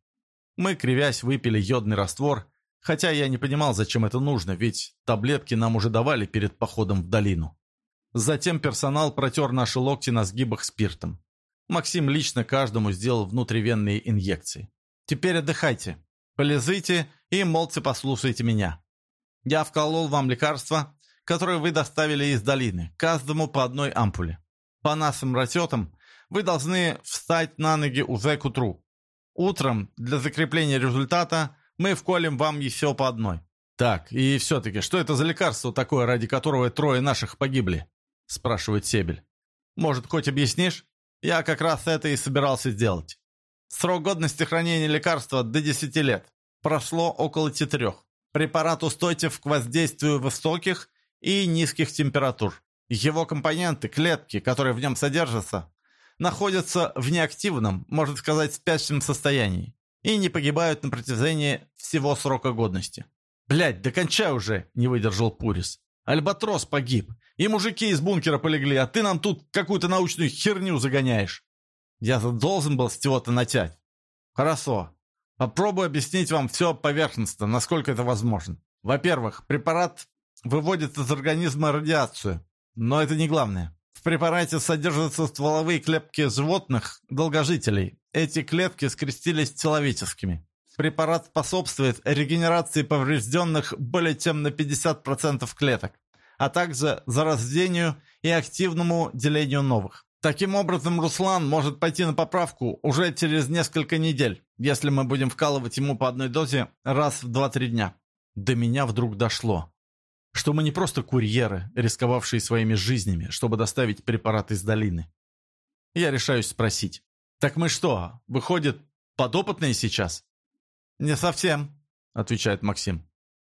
Мы, кривясь, выпили йодный раствор, хотя я не понимал, зачем это нужно, ведь таблетки нам уже давали перед походом в долину. Затем персонал протер наши локти на сгибах спиртом. Максим лично каждому сделал внутривенные инъекции. «Теперь отдыхайте. Полезайте и молча послушайте меня. Я вколол вам лекарства, которые вы доставили из долины, каждому по одной ампуле. По нашим расчетам, вы должны встать на ноги уже к утру. Утром, для закрепления результата, мы вколем вам еще по одной. Так, и все-таки, что это за лекарство такое, ради которого трое наших погибли? Спрашивает Себель. Может, хоть объяснишь? Я как раз это и собирался сделать. Срок годности хранения лекарства до 10 лет прошло около четырех. Препарат устойчив к воздействию высоких и низких температур. Его компоненты, клетки, которые в нем содержатся, находятся в неактивном, можно сказать, спящем состоянии и не погибают на протяжении всего срока годности. «Блядь, докончай уже!» – не выдержал Пурис. «Альбатрос погиб, и мужики из бункера полегли, а ты нам тут какую-то научную херню загоняешь. Я тут должен был с чего-то начать. Хорошо. Попробую объяснить вам все поверхностно, насколько это возможно. Во-первых, препарат выводит из организма радиацию, но это не главное. В препарате содержатся стволовые клетки животных, долгожителей. Эти клетки скрестились с человеческими. Препарат способствует регенерации поврежденных более чем на 50% клеток, а также зарождению и активному делению новых. Таким образом, Руслан может пойти на поправку уже через несколько недель, если мы будем вкалывать ему по одной дозе раз в 2-3 дня. До меня вдруг дошло что мы не просто курьеры, рисковавшие своими жизнями, чтобы доставить препарат из долины. Я решаюсь спросить. «Так мы что, выходит, подопытные сейчас?» «Не совсем», — отвечает Максим.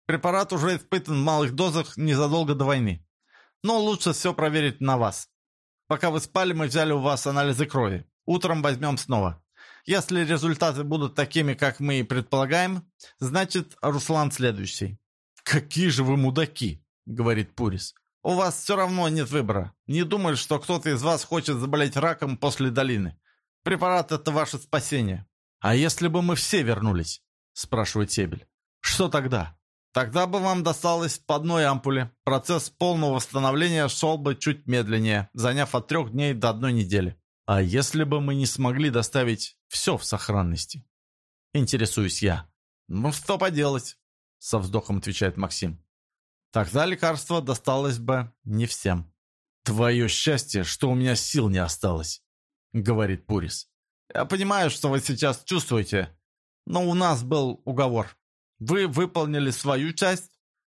«Препарат уже испытан в малых дозах незадолго до войны. Но лучше все проверить на вас. Пока вы спали, мы взяли у вас анализы крови. Утром возьмем снова. Если результаты будут такими, как мы и предполагаем, значит, Руслан следующий. «Какие же вы мудаки!» — говорит Пурис. «У вас все равно нет выбора. Не думаю, что кто-то из вас хочет заболеть раком после долины. Препарат — это ваше спасение». «А если бы мы все вернулись?» — спрашивает Себель. «Что тогда?» «Тогда бы вам досталось по одной ампуле. Процесс полного восстановления шел бы чуть медленнее, заняв от трех дней до одной недели. А если бы мы не смогли доставить все в сохранности?» Интересуюсь я. «Ну, что поделать? — со вздохом отвечает Максим. «Тогда лекарство досталось бы не всем». «Твое счастье, что у меня сил не осталось», — говорит Пурис. «Я понимаю, что вы сейчас чувствуете, но у нас был уговор. Вы выполнили свою часть,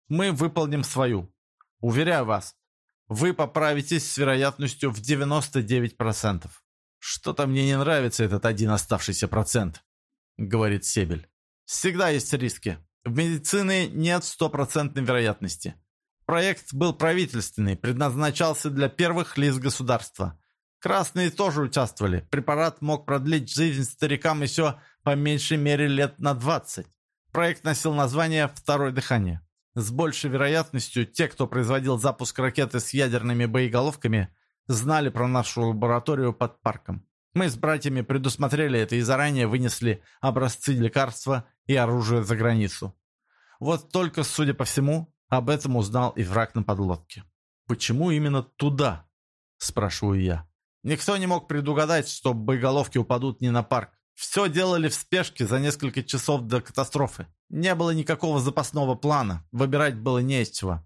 мы выполним свою. Уверяю вас, вы поправитесь с вероятностью в 99%. Что-то мне не нравится этот один оставшийся процент», — говорит Себель. «Всегда есть риски. В медицине нет стопроцентной вероятности. Проект был правительственный, предназначался для первых лиц государства. Красные тоже участвовали. Препарат мог продлить жизнь старикам еще по меньшей мере лет на 20. Проект носил название «Второе дыхание». С большей вероятностью те, кто производил запуск ракеты с ядерными боеголовками, знали про нашу лабораторию под парком. Мы с братьями предусмотрели это и заранее вынесли образцы лекарства и оружия за границу. Вот только, судя по всему, об этом узнал и враг на подлодке. «Почему именно туда?» – спрашиваю я. Никто не мог предугадать, что боеголовки упадут не на парк. Все делали в спешке за несколько часов до катастрофы. Не было никакого запасного плана, выбирать было не из чего.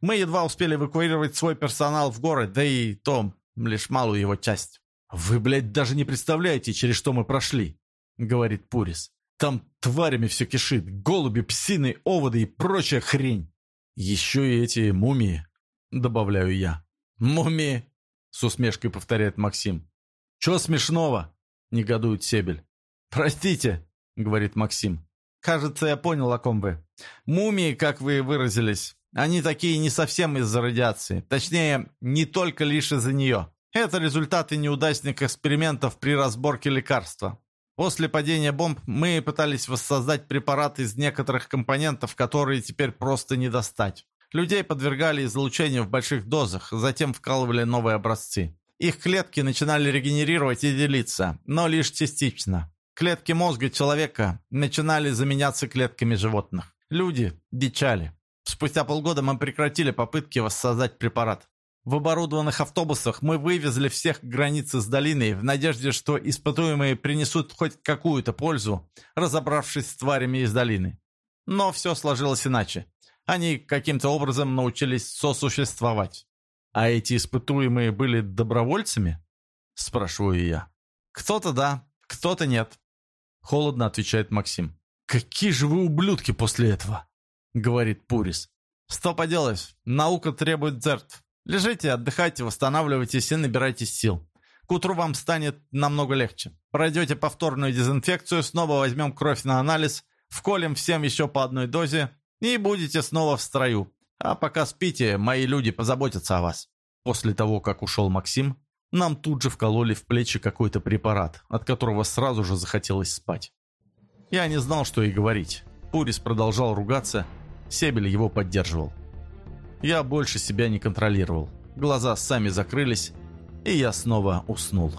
Мы едва успели эвакуировать свой персонал в город, да и то лишь малую его часть. «Вы, блядь, даже не представляете, через что мы прошли», — говорит Пурис. «Там тварями все кишит, голуби, псины, оводы и прочая хрень. Еще и эти мумии», — добавляю я. «Мумии», — с усмешкой повторяет Максим. «Че смешного?» — негодует Себель. «Простите», — говорит Максим. «Кажется, я понял, о ком вы. Мумии, как вы выразились, они такие не совсем из-за радиации. Точнее, не только лишь из-за нее. Это результаты неудачных экспериментов при разборке лекарства. После падения бомб мы пытались воссоздать препарат из некоторых компонентов, которые теперь просто не достать. Людей подвергали излучению в больших дозах, затем вкалывали новые образцы. Их клетки начинали регенерировать и делиться, но лишь частично. Клетки мозга человека начинали заменяться клетками животных. Люди дичали. Спустя полгода мы прекратили попытки воссоздать препарат. В оборудованных автобусах мы вывезли всех границы с долиной в надежде, что испытуемые принесут хоть какую-то пользу, разобравшись с тварями из долины. Но все сложилось иначе. Они каким-то образом научились сосуществовать. «А эти испытуемые были добровольцами?» – спрашиваю я. «Кто-то да, кто-то нет», – холодно отвечает Максим. «Какие же вы ублюдки после этого?» – говорит Пурис. «Что поделать, наука требует жертв. Лежите, отдыхайте, восстанавливайтесь и набирайтесь сил. К утру вам станет намного легче. Пройдете повторную дезинфекцию, снова возьмем кровь на анализ, вколем всем еще по одной дозе и будете снова в строю. А пока спите, мои люди позаботятся о вас. После того, как ушел Максим, нам тут же вкололи в плечи какой-то препарат, от которого сразу же захотелось спать. Я не знал, что и говорить. Пурис продолжал ругаться, Себель его поддерживал. Я больше себя не контролировал. Глаза сами закрылись, и я снова уснул.